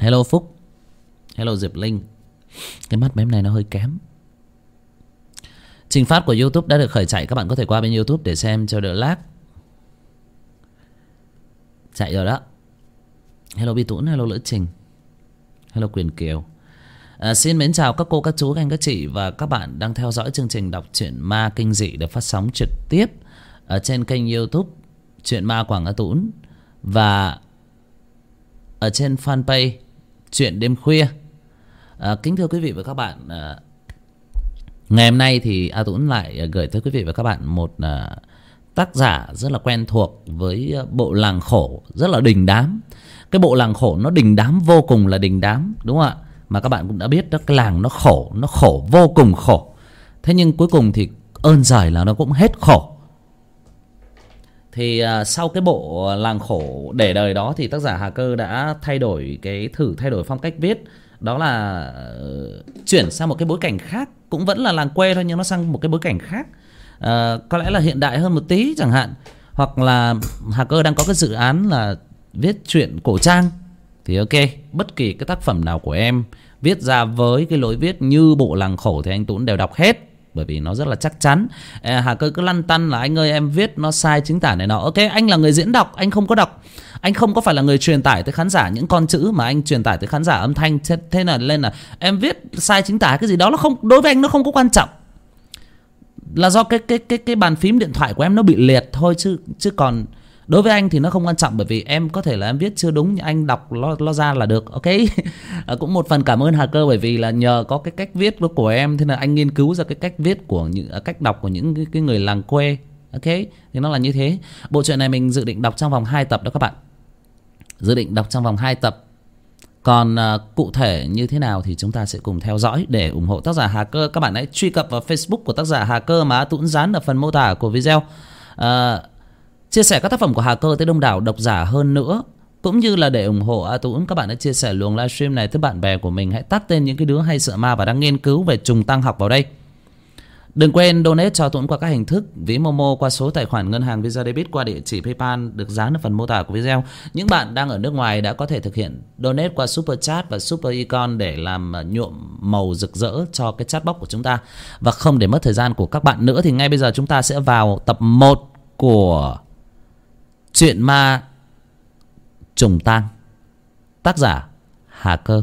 hello phúc. Hello diệp linh. Cái mắt mấy hôm nay nó hơi kém. Trình phát của youtube đã được khởi chạy. Các bạn có thể qua bên youtube để xem cho đỡ lag. Chạy rồi đó. Hello bi tũn hello lữ trình. Hello quyền kiều. À, xin mến chào các cô các chú các anh các chị và các bạn đang theo dõi chương trình đọc truyện ma kinh dị được phát sóng trực tiếp ở trên kênh youtube truyện ma quảng a tũn và ở trên fanpage chuyện đêm khuya. À, kính thưa quý vị và các bạn à, ngày hôm nay thì a tuấn lại gửi tới quý vị và các bạn một à, tác giả rất là quen thuộc với à, bộ làng khổ rất là đình đám. Cái bộ làng khổ nó đình đám vô cùng là đình đám đúng không ạ? Mà các bạn cũng đã biết đó cái làng nó khổ nó khổ vô cùng khổ. Thế nhưng cuối cùng thì ơn giời là nó cũng hết khổ thì à, sau cái bộ làng khổ để đời đó thì tác giả hà cơ đã thay đổi cái thử thay đổi phong cách viết. Đó là uh, chuyển sang một cái bối cảnh khác cũng vẫn là làng quê thôi nhưng nó sang một cái bối cảnh khác. Uh, có lẽ là hiện đại hơn một tí chẳng hạn. Hoặc là hà cơ đang có cái dự án là viết truyện cổ trang. Thì ok bất kỳ cái tác phẩm nào của em viết ra với cái lối viết như bộ làng khổ thì anh tuấn đều đọc hết bởi vì nó rất là chắc chắn. À, hà cơ cứ lăn tăn là anh ơi em viết nó sai chính tả này nọ. Ok anh là người diễn đọc anh không có đọc. Anh không có phải là người truyền tải tới khán giả những con chữ mà anh truyền tải tới khán giả âm thanh. Thế, thế là lên là em viết sai chính tả cái gì đó nó không đối với anh nó không có quan trọng. Là do cái cái cái cái bàn phím điện thoại của em nó bị liệt thôi chứ chứ còn đối với anh thì nó không quan trọng bởi vì em có thể là em viết chưa đúng nhưng anh đọc lo lo ra là được ok? Ờ, cũng một phần cảm ơn hà cơ bởi vì là nhờ có cái cách viết của em thế là anh nghiên cứu ra cái cách viết của những ờ, cách đọc của những cái, cái người làng quê ok? Thì nó là như thế. Bộ truyện này mình dự định đọc trong vòng 2 tập đó các bạn. Dự định đọc trong vòng 2 tập. Còn uh, cụ thể như thế nào thì chúng ta sẽ cùng theo dõi để ủng hộ tác giả Hà Cơ. Các bạn hãy truy cập vào Facebook của tác giả Hà Cơ mà Tuấn dán ở phần mô tả của video. Uh, chia sẻ các tác phẩm của Hà Cơ tới đông đảo độc giả hơn nữa, cũng như là để ủng hộ A Tuấn các bạn đã chia sẻ luồng livestream này tới bạn bè của mình. Hãy tắt tên những cái đứa hay sợ ma và đang nghiên cứu về trùng tăng học vào đây. Đừng quên donate cho Tuấn qua các hình thức ví Momo, qua số tài khoản ngân hàng Visa Debit, qua địa chỉ PayPal được dán ở phần mô tả của video. Những bạn đang ở nước ngoài đã có thể thực hiện donate qua Super Chat và Super Icon để làm à, nhuộm màu rực rỡ cho cái chat box của chúng ta. Và không để mất thời gian của các bạn nữa, thì ngay bây giờ chúng ta sẽ vào tập 1 của Chuyện ma trùng tang. Tác giả Hà Cơ.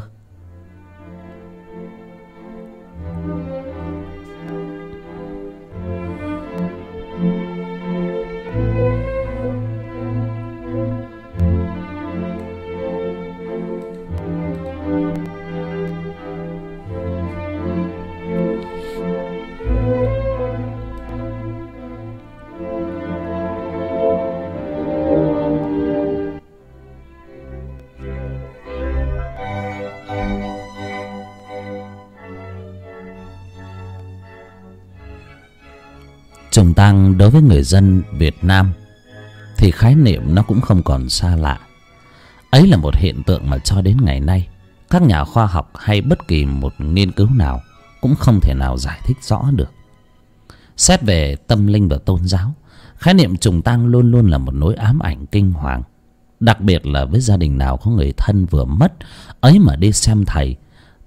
Với người dân Việt Nam thì khái niệm nó cũng không còn xa lạ. Ấy là một hiện tượng mà cho đến ngày nay các nhà khoa học hay bất kỳ một nghiên cứu nào cũng không thể nào giải thích rõ được. Xét về tâm linh và tôn giáo, khái niệm trùng tang luôn luôn là một nỗi ám ảnh kinh hoàng. Đặc biệt là với gia đình nào có người thân vừa mất, ấy mà đi xem thầy,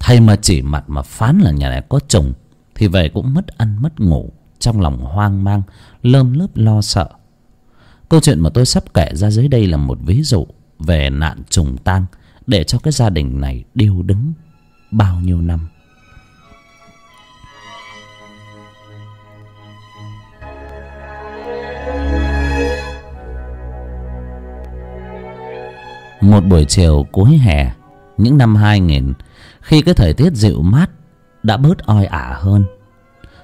thầy mà chỉ mặt mà phán là nhà này có trùng thì về cũng mất ăn mất ngủ trong lòng hoang mang, lơm lớp lo sợ. Câu chuyện mà tôi sắp kể ra dưới đây là một ví dụ về nạn trùng tang để cho cái gia đình này điêu đứng bao nhiêu năm. Một buổi chiều cuối hè, những năm 2000 khi cái thời tiết dịu mát, đã bớt oi ả hơn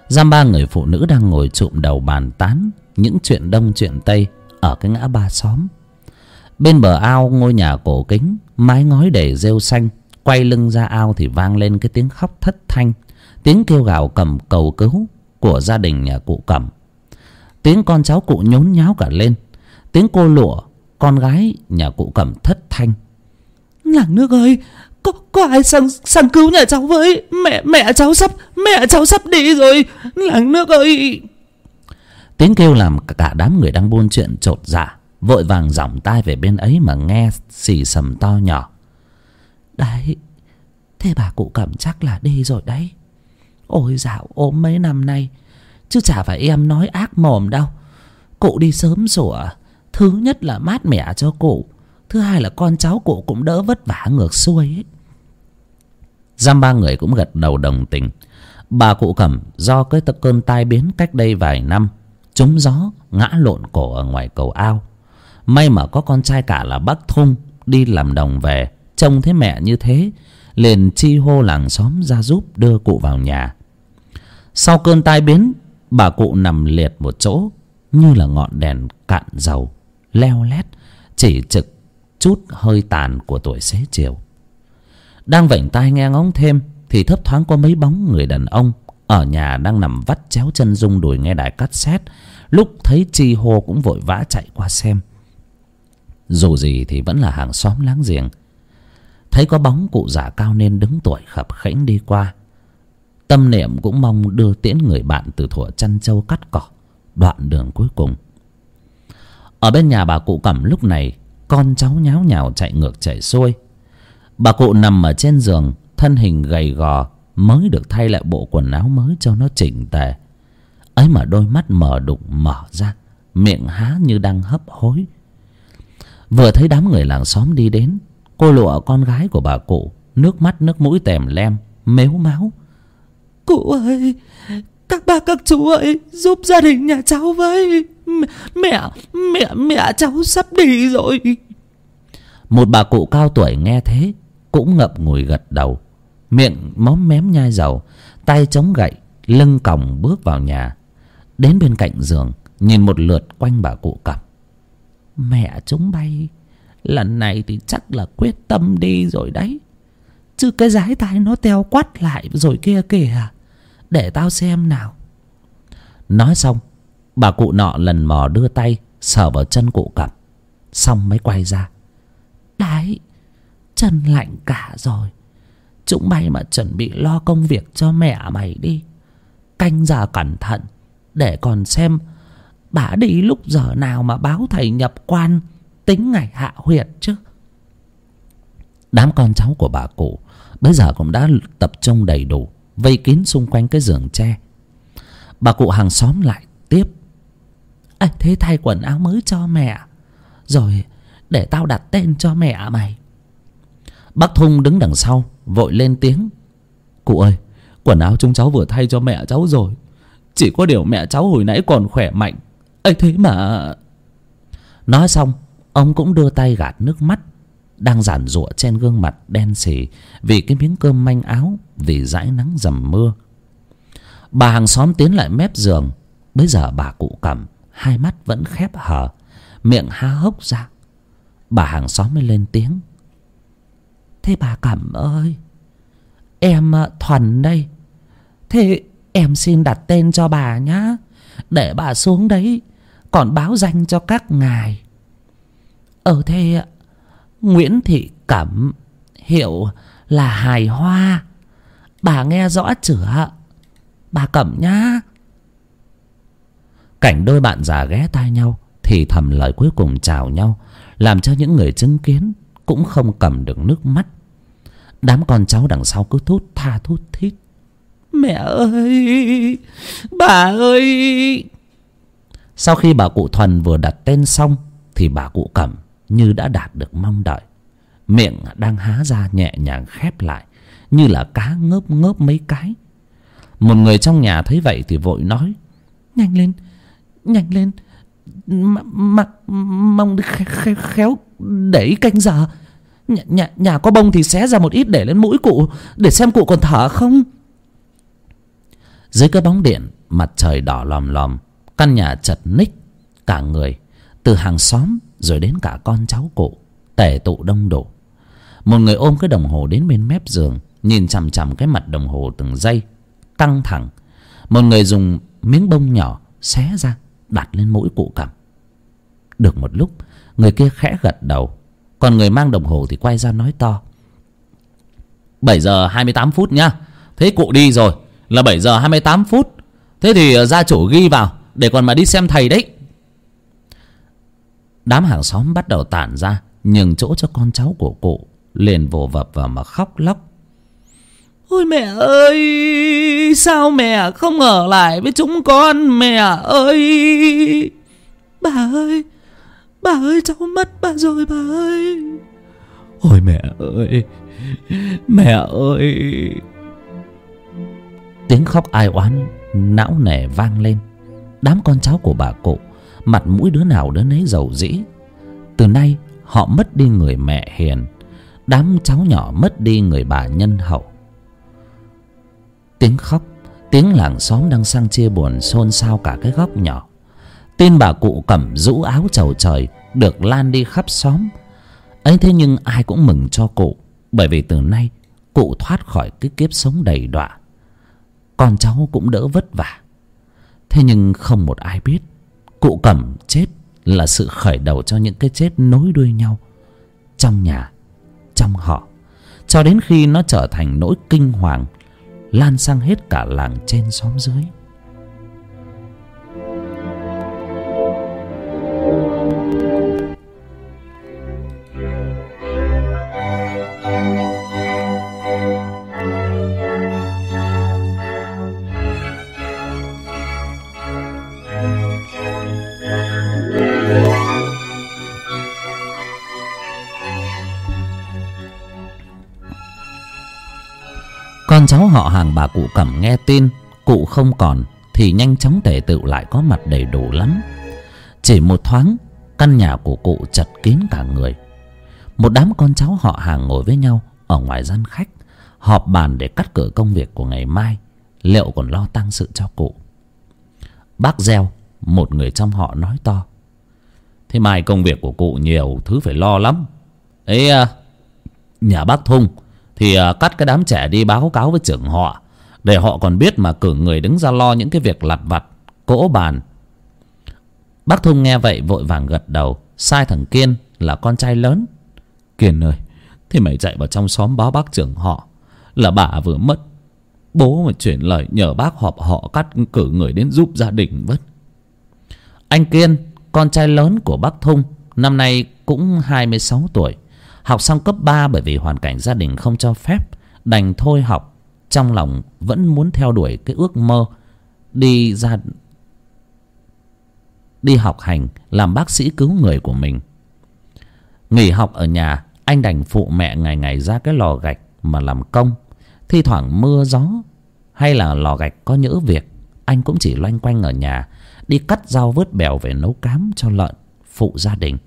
giam ba người phụ nữ đang ngồi trụm đầu bàn tán những chuyện đông chuyện tây ở cái ngã ba xóm. Bên bờ ao ngôi nhà cổ kính, mái ngói đầy rêu xanh, quay lưng ra ao thì vang lên cái tiếng khóc thất thanh, tiếng kêu gào cầm cầu cứu của gia đình nhà cụ cẩm. Tiếng con cháu cụ nhốn nháo cả lên, tiếng cô lụa con gái nhà cụ cẩm thất thanh. Làng nước ơi có có ai sang sang cứu nhà cháu với? Mẹ mẹ cháu sắp, mẹ cháu sắp đi rồi. Làng nước ơi. Tiếng kêu làm cả đám người đang buôn chuyện trột dạ vội vàng giỏng tai về bên ấy mà nghe xì sầm to nhỏ. Đấy, Thế bà cụ cẩm chắc là đi rồi đấy. Ôi dạo, ốm mấy năm nay, Chứ chả phải em nói ác mồm đâu. Cụ đi sớm sủa, Thứ nhất là mát mẻ cho cụ, Thứ hai là con cháu cụ cũng đỡ vất vả ngược xuôi ấy. Giam ba người cũng gật đầu đồng tình. Bà cụ cẩm, do cái cơn tai biến cách đây vài năm, Trúng gió, ngã lộn cổ ở ngoài cầu ao. May mà có con trai cả là bác Thung Đi làm đồng về, Trông thấy mẹ như thế, liền chi hô làng xóm ra giúp đưa cụ vào nhà. Sau cơn tai biến, bà cụ nằm liệt một chỗ, như là ngọn đèn cạn dầu, leo lét, chỉ trực chút hơi tàn của tuổi xế chiều đang vểnh tai nghe ngóng thêm, thì thấp thoáng có mấy bóng người đàn ông ở nhà đang nằm vắt chéo chân rung đùi nghe đài cắt xét lúc thấy chi hô cũng vội vã chạy qua xem. Dù gì thì vẫn là hàng xóm láng giềng. Thấy có bóng cụ già cao nên đứng tuổi khập khễnh đi qua. Tâm niệm cũng mong đưa tiễn người bạn từ thuở chăn trâu cắt cỏ, đoạn đường cuối cùng. Ở bên nhà bà cụ cẩm lúc này, con cháu nháo nhào chạy ngược chạy xuôi bà cụ nằm ở trên giường thân hình gầy gò mới được thay lại bộ quần áo mới cho nó chỉnh tề. Ấy mà đôi mắt mở đục mở ra miệng há như đang hấp hối. Vừa thấy đám người làng xóm đi đến cô lụa con gái của bà cụ nước mắt nước mũi tèm lem mếu máu. Cụ ơi các bà các chú ơi giúp gia đình nhà cháu với. Mẹ mẹ mẹ cháu sắp đi rồi. Một bà cụ cao tuổi nghe thế cũng ngậm ngùi gật đầu, miệng móm mém nhai dầu, tay chống gậy, lưng còng bước vào nhà. Đến bên cạnh giường, nhìn một lượt quanh bà cụ cẩm mẹ chúng bay, lần này thì chắc là quyết tâm đi rồi đấy. Chứ cái dái tai nó teo quắt lại rồi kia kìa, để tao xem nào. Nói xong, bà cụ nọ lần mò đưa tay sờ vào chân cụ cẩm xong mới quay ra. Đấy chân lạnh cả rồi. Chúng mày mà chuẩn bị lo công việc cho mẹ mày đi. Canh giờ cẩn thận, để còn xem bà đi lúc giờ nào mà báo thầy nhập quan tính ngày hạ huyệt chứ. Đám con cháu của bà cụ bây giờ cũng đã tập trung đầy đủ, vây kín xung quanh cái giường tre. Bà cụ hàng xóm lại tiếp. Ấy thế thay quần áo mới cho mẹ, rồi để tao đặt tên cho mẹ mày bác thung đứng đằng sau, vội lên tiếng. Cụ ơi, quần áo chúng cháu vừa thay cho mẹ cháu rồi. Chỉ có điều mẹ cháu hồi nãy còn khỏe mạnh. Ấy thế mà. Nói xong, ông cũng đưa tay gạt nước mắt, đang giản giụa trên gương mặt đen sì vì cái miếng cơm manh áo, vì dãi nắng dầm mưa. Bà hàng xóm tiến lại mép giường. Bấy giờ bà cụ cầm, hai mắt vẫn khép hờ, miệng há hốc ra. Bà hàng xóm mới lên tiếng thế bà cẩm ơi, em ờ, thuần đây. Thế em xin đặt tên cho bà nhá. Để bà xuống đấy, còn báo danh cho các ngài. Ờ thế ờ, nguyễn thị cẩm hiệu là hài hoa. Bà nghe rõ chửa ờ, bà cẩm nhá. Cảnh đôi bạn già ghé tai nhau, thì thầm lời cuối cùng chào nhau, làm cho những người chứng kiến cũng không cầm được nước mắt đám con cháu đằng sau cứ thút tha thút thít. Mẹ ơi bà ơi. Sau khi bà cụ thuần vừa đặt tên xong thì bà cụ cẩm như đã đạt được mong đợi. Miệng đang há ra nhẹ nhàng khép lại như là cá ngớp ngớp mấy cái. Một người trong nhà thấy vậy thì vội nói nhanh lên nhanh lên. Mà mong khéo, khéo để canh giờ nhà, nhà, nhà có bông thì xé ra một ít để lên mũi cụ để xem cụ còn thở không? Dưới cái bóng điện mặt trời đỏ lòm lòm căn nhà chật ních cả người từ hàng xóm rồi đến cả con cháu cụ tề tụ đông đủ. Một người ôm cái đồng hồ đến bên mép giường nhìn chằm chằm cái mặt đồng hồ từng giây căng thẳng. Một người dùng miếng bông nhỏ xé ra đặt lên mũi cụ cầm được một lúc người kia khẽ gật đầu còn người mang đồng hồ thì quay ra nói to. Bảy giờ hai mươi tám phút nhá. Thế cụ đi rồi. Là bảy giờ hai mươi tám phút. Thế thì ờ, gia chủ ghi vào để còn mà đi xem thầy đấy. Đám hàng xóm bắt đầu tản ra, nhường chỗ cho con cháu của cụ, liền vồ vập vào mà khóc lóc. Ôi mẹ ơi, sao mẹ không ở lại với chúng con mẹ ơi? Bà ơi bà ơi, cháu mất bà rồi bà ơi. Ôi mẹ ơi mẹ ơi. Tiếng khóc ai oán, não nề vang lên. Đám con cháu của bà cụ, mặt mũi đứa nào đứa nấy dầu dĩ từ nay, họ mất đi người mẹ hiền. Đám cháu nhỏ mất đi người bà nhân hậu. Tiếng khóc, tiếng làng xóm đang sang chia buồn xôn xao cả cái góc nhỏ tin bà cụ cẩm rũ áo chầu trời được lan đi khắp xóm. Ấy thế nhưng ai cũng mừng cho cụ, bởi vì từ nay cụ thoát khỏi cái kiếp sống đầy đọa. Con cháu cũng đỡ vất vả. Thế nhưng không một ai biết, cụ cẩm chết là sự khởi đầu cho những cái chết nối đuôi nhau trong nhà, trong họ, cho đến khi nó trở thành nỗi kinh hoàng, lan sang hết cả làng trên xóm dưới. Con cháu họ hàng bà cụ cẩm nghe tin cụ không còn thì nhanh chóng tề tựu lại có mặt đầy đủ lắm. Chỉ một thoáng căn nhà của cụ chật kín cả người. Một đám con cháu họ hàng ngồi với nhau ở ngoài gian khách họp bàn để cắt cửa công việc của ngày mai. Liệu còn lo tăng sự cho cụ? Bác gieo một người trong họ nói to. Thế mai công việc của cụ nhiều thứ phải lo lắm. Ấy à, nhà bác thung thì à, cắt cái đám trẻ đi báo cáo với trưởng họ, để họ còn biết mà cử người đứng ra lo những cái việc lặt vặt, cỗ bàn. Bác thung nghe vậy vội vàng gật đầu, sai thằng kiên là con trai lớn. Kiên ơi, thì mày chạy vào trong xóm báo bác trưởng họ, là bà vừa mất. Bố mà chuyển lời nhờ bác họp họ cắt cử người đến giúp gia đình vất. Anh kiên, con trai lớn của bác thung năm nay cũng hai mươi sáu tuổi học xong cấp ba bởi vì hoàn cảnh gia đình không cho phép, đành thôi học. Trong lòng vẫn muốn theo đuổi cái ước mơ đi ra, đi học hành, làm bác sĩ cứu người của mình. Nghỉ học ở nhà, anh đành phụ mẹ ngày ngày ra cái lò gạch mà làm công. Thi thoảng mưa gió hay là lò gạch có nhỡ việc, anh cũng chỉ loanh quanh ở nhà, đi cắt rau vớt bèo về nấu cám cho lợn, phụ gia đình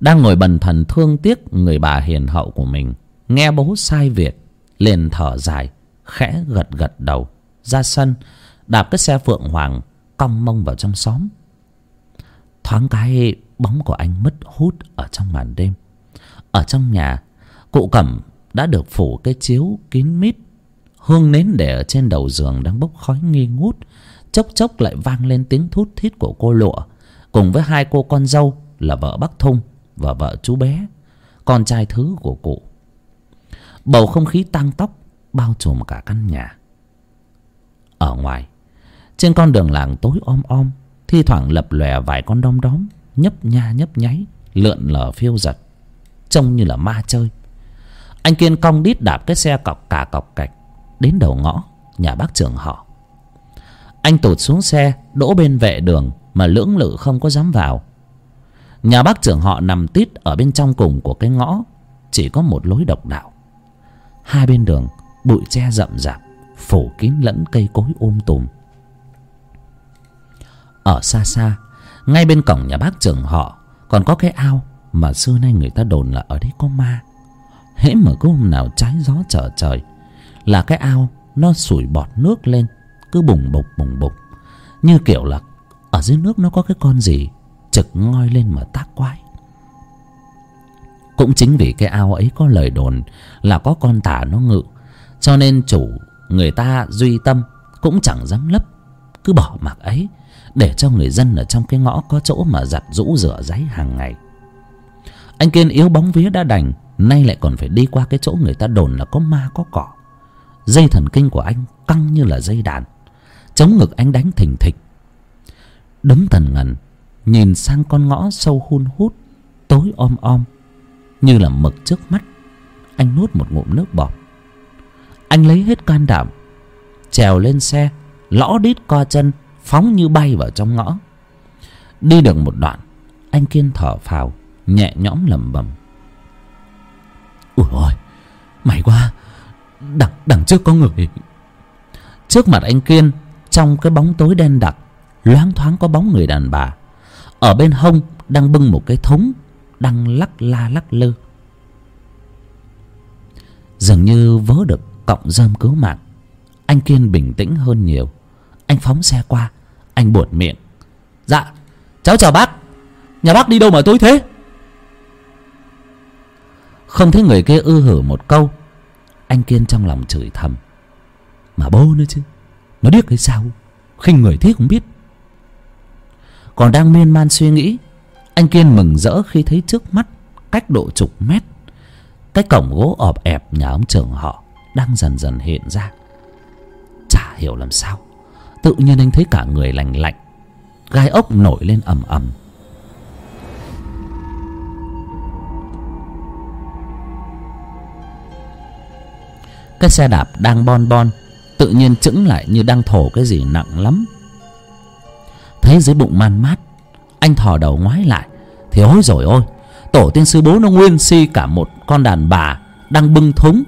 đang ngồi bần thần thương tiếc người bà hiền hậu của mình. Nghe bố sai việc, liền thở dài, khẽ gật gật đầu. Ra sân, đạp cái xe phượng hoàng, cong mông vào trong xóm. Thoáng cái, bóng của anh mất hút ở trong màn đêm. Ở trong nhà, cụ cẩm đã được phủ cái chiếu kín mít. Hương nến để ở trên đầu giường đang bốc khói nghi ngút. Chốc chốc lại vang lên tiếng thút thít của cô lụa, cùng với hai cô con dâu là vợ bắc thung và vợ chú bé, con trai thứ của cụ. Bầu không khí tăng tóc bao trùm cả căn nhà. Ở ngoài, trên con đường làng tối om om, thi thoảng lập lòe vài con đom đóm, nhấp nha nhấp nháy, lượn lờ phiêu giật, trông như là ma chơi. Anh kiên cong đít đạp cái xe cọc cả cọc cạch đến đầu ngõ nhà bác trưởng họ. Anh tụt xuống xe, đỗ bên vệ đường mà lưỡng lự không có dám vào nhà bác trưởng họ nằm tít ở bên trong cùng của cái ngõ, chỉ có một lối độc đạo. Hai bên đường, bụi tre rậm rạp, phủ kín lẫn cây cối um tùm. Ở xa xa, ngay bên cổng nhà bác trưởng họ, còn có cái ao mà xưa nay người ta đồn là ở đấy có ma. Hễ mà cứ hôm nào trái gió trở trời, là cái ao nó sủi bọt nước lên, cứ bùng bục bùng bục. Như kiểu là ở dưới nước nó có cái con gì? Trực ngoi lên mà tác quái. Cũng chính vì cái ao ấy có lời đồn là có con tả nó ngự, cho nên chủ người ta duy tâm cũng chẳng dám lấp, cứ bỏ mặc ấy, để cho người dân ở trong cái ngõ có chỗ mà giặt rũ rửa ráy hàng ngày. Anh kiên yếu bóng vía đã đành, nay lại còn phải đi qua cái chỗ người ta đồn là có ma, có cỏ. Dây thần kinh của anh căng như là dây đàn, chống ngực anh đánh thình thịch. Đấm thần ngần nhìn sang con ngõ sâu hun hút, tối om om, như là mực trước mắt. Anh nuốt một ngụm nước bọt. Anh lấy hết can đảm, trèo lên xe, lõ đít co chân, phóng như bay vào trong ngõ. Đi được một đoạn, anh kiên thở phào, nhẹ nhõm lẩm bẩm. Ủa ôi mày quá, đằng đằng trước có người. Trước mặt anh kiên, trong cái bóng tối đen đặc, loáng thoáng có bóng người đàn bà ở bên hông đang bưng một cái thúng, đang lắc la lắc lư. Dường như vớ được cọng rơm cứu mạng. Anh kiên bình tĩnh hơn nhiều. Anh phóng xe qua, anh buột miệng. Dạ cháu chào bác. Nhà bác đi đâu mà tối thế? Không thấy người kia ư hử một câu, anh kiên trong lòng chửi thầm. Mà bố nữa chứ, nó điếc hay sao? Khinh người thế không biết còn đang miên man suy nghĩ, anh kiên mừng rỡ khi thấy trước mắt cách độ chục mét, cái cổng gỗ ọp ẹp nhà ông trưởng họ đang dần dần hiện ra. Chả hiểu làm sao, tự nhiên anh thấy cả người lành lạnh, gai ốc nổi lên ầm ầm. Cái xe đạp đang bon bon, tự nhiên chững lại như đang thổ cái gì nặng lắm thấy dưới bụng man mát, anh thò đầu ngoái lại. Thì ôi rồi ôi, tổ tiên sư bố nó nguyên si cả một con đàn bà đang bưng thúng,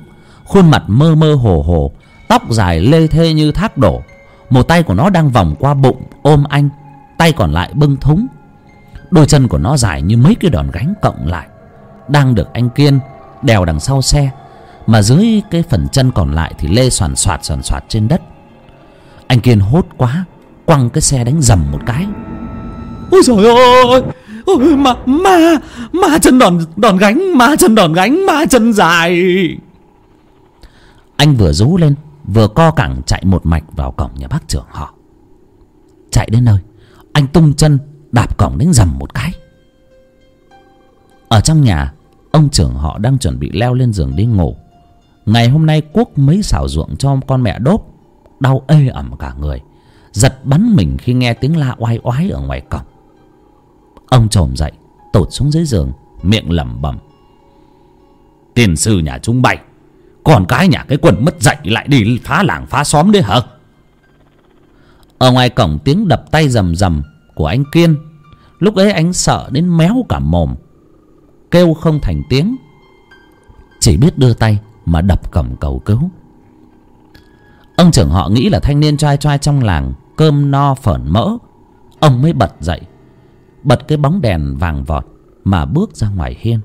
khuôn mặt mơ mơ hồ hồ, tóc dài lê thê như thác đổ. Một tay của nó đang vòng qua bụng, ôm anh, tay còn lại bưng thúng. Đôi chân của nó dài như mấy cái đòn gánh cộng lại, đang được anh kiên đèo đằng sau xe, mà dưới cái phần chân còn lại thì lê soàn soạt soàn soạt trên đất. Anh kiên hốt quá quăng cái xe đánh dầm một cái. Ôi trời ơi, ôi ma ma ma chân đòn đòn gánh, ma chân đòn gánh, ma chân dài. Anh vừa rú lên, vừa co cẳng chạy một mạch vào cổng nhà bác trưởng họ. Chạy đến nơi, anh tung chân đạp cổng đánh dầm một cái. Ở trong nhà, ông trưởng họ đang chuẩn bị leo lên giường đi ngủ. Ngày hôm nay cuốc mấy xào ruộng cho con mẹ đốt đau ê ẩm cả người giật bắn mình khi nghe tiếng la oai oái ở ngoài cổng. Ông trồm dậy tột xuống dưới giường, miệng lẩm bẩm. Tiền sư nhà chúng bay, còn cái nhà cái quần mất dạy lại đi phá làng phá xóm đấy hả? Ở ngoài cổng tiếng đập tay rầm rầm của anh kiên. Lúc ấy anh sợ đến méo cả mồm, kêu không thành tiếng. Chỉ biết đưa tay mà đập cổng cầu cứu. Ông trưởng họ nghĩ là thanh niên trai trai trong làng cơm no phởn mỡ. Ông mới bật dậy, bật cái bóng đèn vàng vọt mà bước ra ngoài hiên.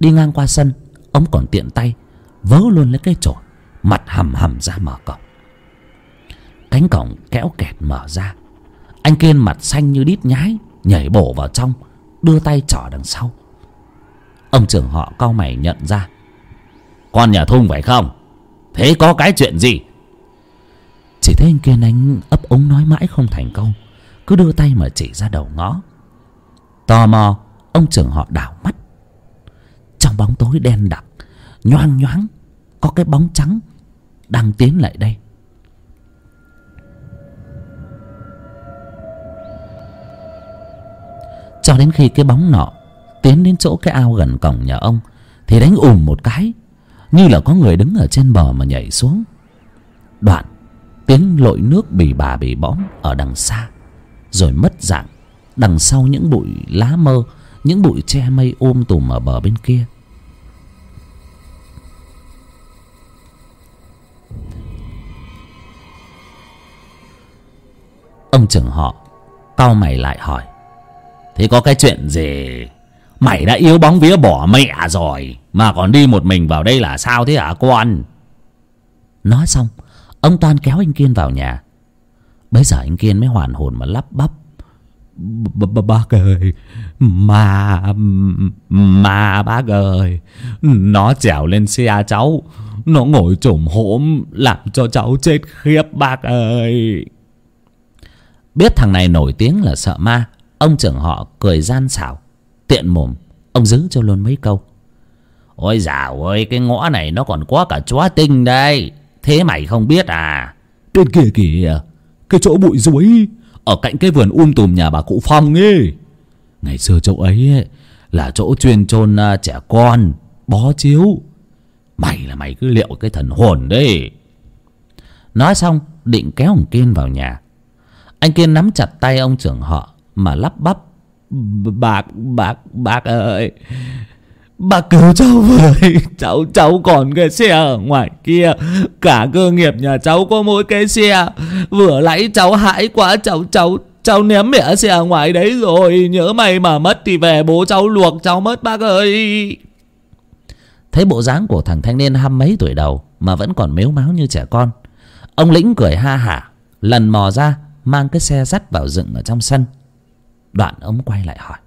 Đi ngang qua sân, ông còn tiện tay vớ luôn lấy cái chổi, mặt hầm hầm ra mở cổng. Cánh cổng kéo kẹt mở ra. Anh kiên mặt xanh như đít nhái, nhảy bổ vào trong, đưa tay trỏ đằng sau. Ông trưởng họ cau mày nhận ra. Con nhà thung phải không? Thế có cái chuyện gì? Chỉ thấy anh kiên anh ấp ống nói mãi không thành công cứ đưa tay mà chỉ ra đầu ngõ. Tò mò, ông trưởng họ đảo mắt. Trong bóng tối đen đặc, nhoang nhoáng, có cái bóng trắng đang tiến lại đây. Cho đến khi cái bóng nọ tiến đến chỗ cái ao gần cổng nhà ông, thì đánh ùm một cái, như là có người đứng ở trên bờ mà nhảy xuống. Đoạn tiếng lội nước bì bà bì bõm ở đằng xa, rồi mất dạng, đằng sau những bụi lá mơ, những bụi tre mây ôm tùm ở bờ bên kia. Ông trưởng họ cau mày lại hỏi, thế có cái chuyện gì? Mày đã yếu bóng vía bỏ mẹ rồi, mà còn đi một mình vào đây là sao thế hả con? Nói xong ông toan kéo anh kiên vào nhà. Bấy giờ anh kiên mới hoàn hồn mà lắp bắp. Bác ơi, mà mà bác ơi, nó trèo lên xe cháu, nó ngồi trồm hổm làm cho cháu chết khiếp, bác ơi. Biết thằng này nổi tiếng là sợ ma, ông trưởng họ cười gian xảo, tiện mồm, ông giữ cho luôn mấy câu. Ôi dào ơi, cái ngõ này nó còn có cả chó tinh đây thế mày không biết à? Trên kia kìa cái chỗ bụi ruối ở cạnh cái vườn um tùm nhà bà cụ phong ấy. Ngày xưa chỗ ấy Là chỗ chuyên chôn à, trẻ con Bó chiếu. Mày là mày cứ liệu cái thần hồn đấy. Nói xong định kéo ông Kiên vào nhà. Anh Kiên nắm chặt tay ông trưởng họ Mà lắp bắp Bác, bác, bác ơi Bác cứu cháu với. Cháu, cháu còn cái xe ở ngoài kia. Cả cơ nghiệp nhà cháu có mỗi cái xe. Vừa lấy cháu hãi quá Cháu, cháu, cháu ném mẹ xe ở ngoài đấy rồi. Nhớ mày mà mất thì về bố cháu luộc cháu mất bác ơi. Thấy bộ dáng của thằng thanh niên hăm mấy tuổi đầu Mà vẫn còn mếu máo như trẻ con Ông lĩnh cười ha hả Lần mò ra Mang cái xe dắt vào dựng ở trong sân. Đoạn ông quay lại hỏi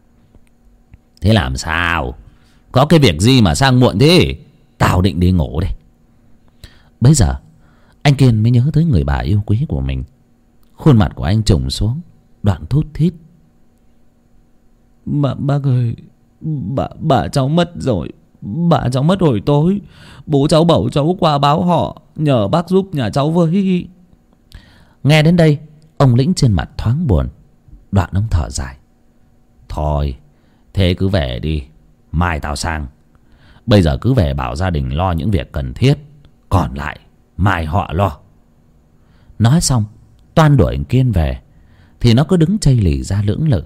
Thế làm sao? Có cái việc gì mà sang muộn thế? Tao định đi ngủ đây. Bây giờ Anh Kiên mới nhớ tới người bà yêu quý của mình. Khuôn mặt của anh trùng xuống Đoạn thút thít. Bà, bác ơi Bà, bà cháu mất rồi. Bà cháu mất hồi tối. Bố cháu bảo cháu qua báo họ Nhờ bác giúp nhà cháu với. Nghe đến đây Ông lĩnh trên mặt thoáng buồn. Đoạn ông thở dài. Thôi Thế cứ về đi Mai tao sang. Bây giờ cứ về bảo gia đình lo những việc cần thiết. Còn lại, Mai họ lo. Nói xong, Toan đuổi anh Kiên về. Thì nó cứ đứng chây lì ra lưỡng lự.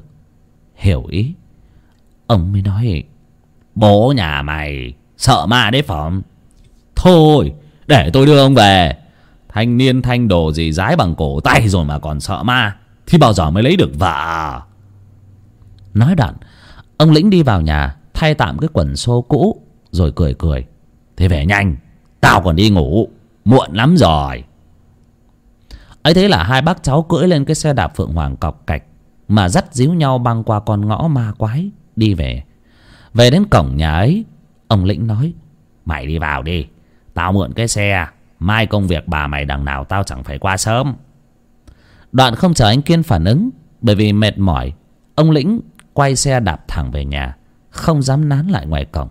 Hiểu ý. Ông mới nói, Bố nhà mày Sợ ma đấy phẩm. Thôi, để tôi đưa ông về. Thanh niên thanh đồ gì dái bằng cổ tay rồi mà còn sợ ma, Thì bao giờ mới lấy được vợ? Nói đoạn, Ông lĩnh đi vào nhà. Thay tạm cái quần xô cũ, Rồi cười cười. Thế về nhanh, Tao còn đi ngủ, Muộn lắm rồi. Ấy thế là hai bác cháu cưỡi lên cái xe đạp phượng hoàng cọc cạch Mà dắt díu nhau băng qua con ngõ ma quái, Đi về. Về đến cổng nhà ấy, Ông lĩnh nói, Mày đi vào đi, Tao mượn cái xe, Mai công việc bà mày đằng nào tao chẳng phải qua sớm. Đoạn không chờ anh Kiên phản ứng, Bởi vì mệt mỏi, Ông lĩnh quay xe đạp thẳng về nhà. Không dám nán lại ngoài cổng.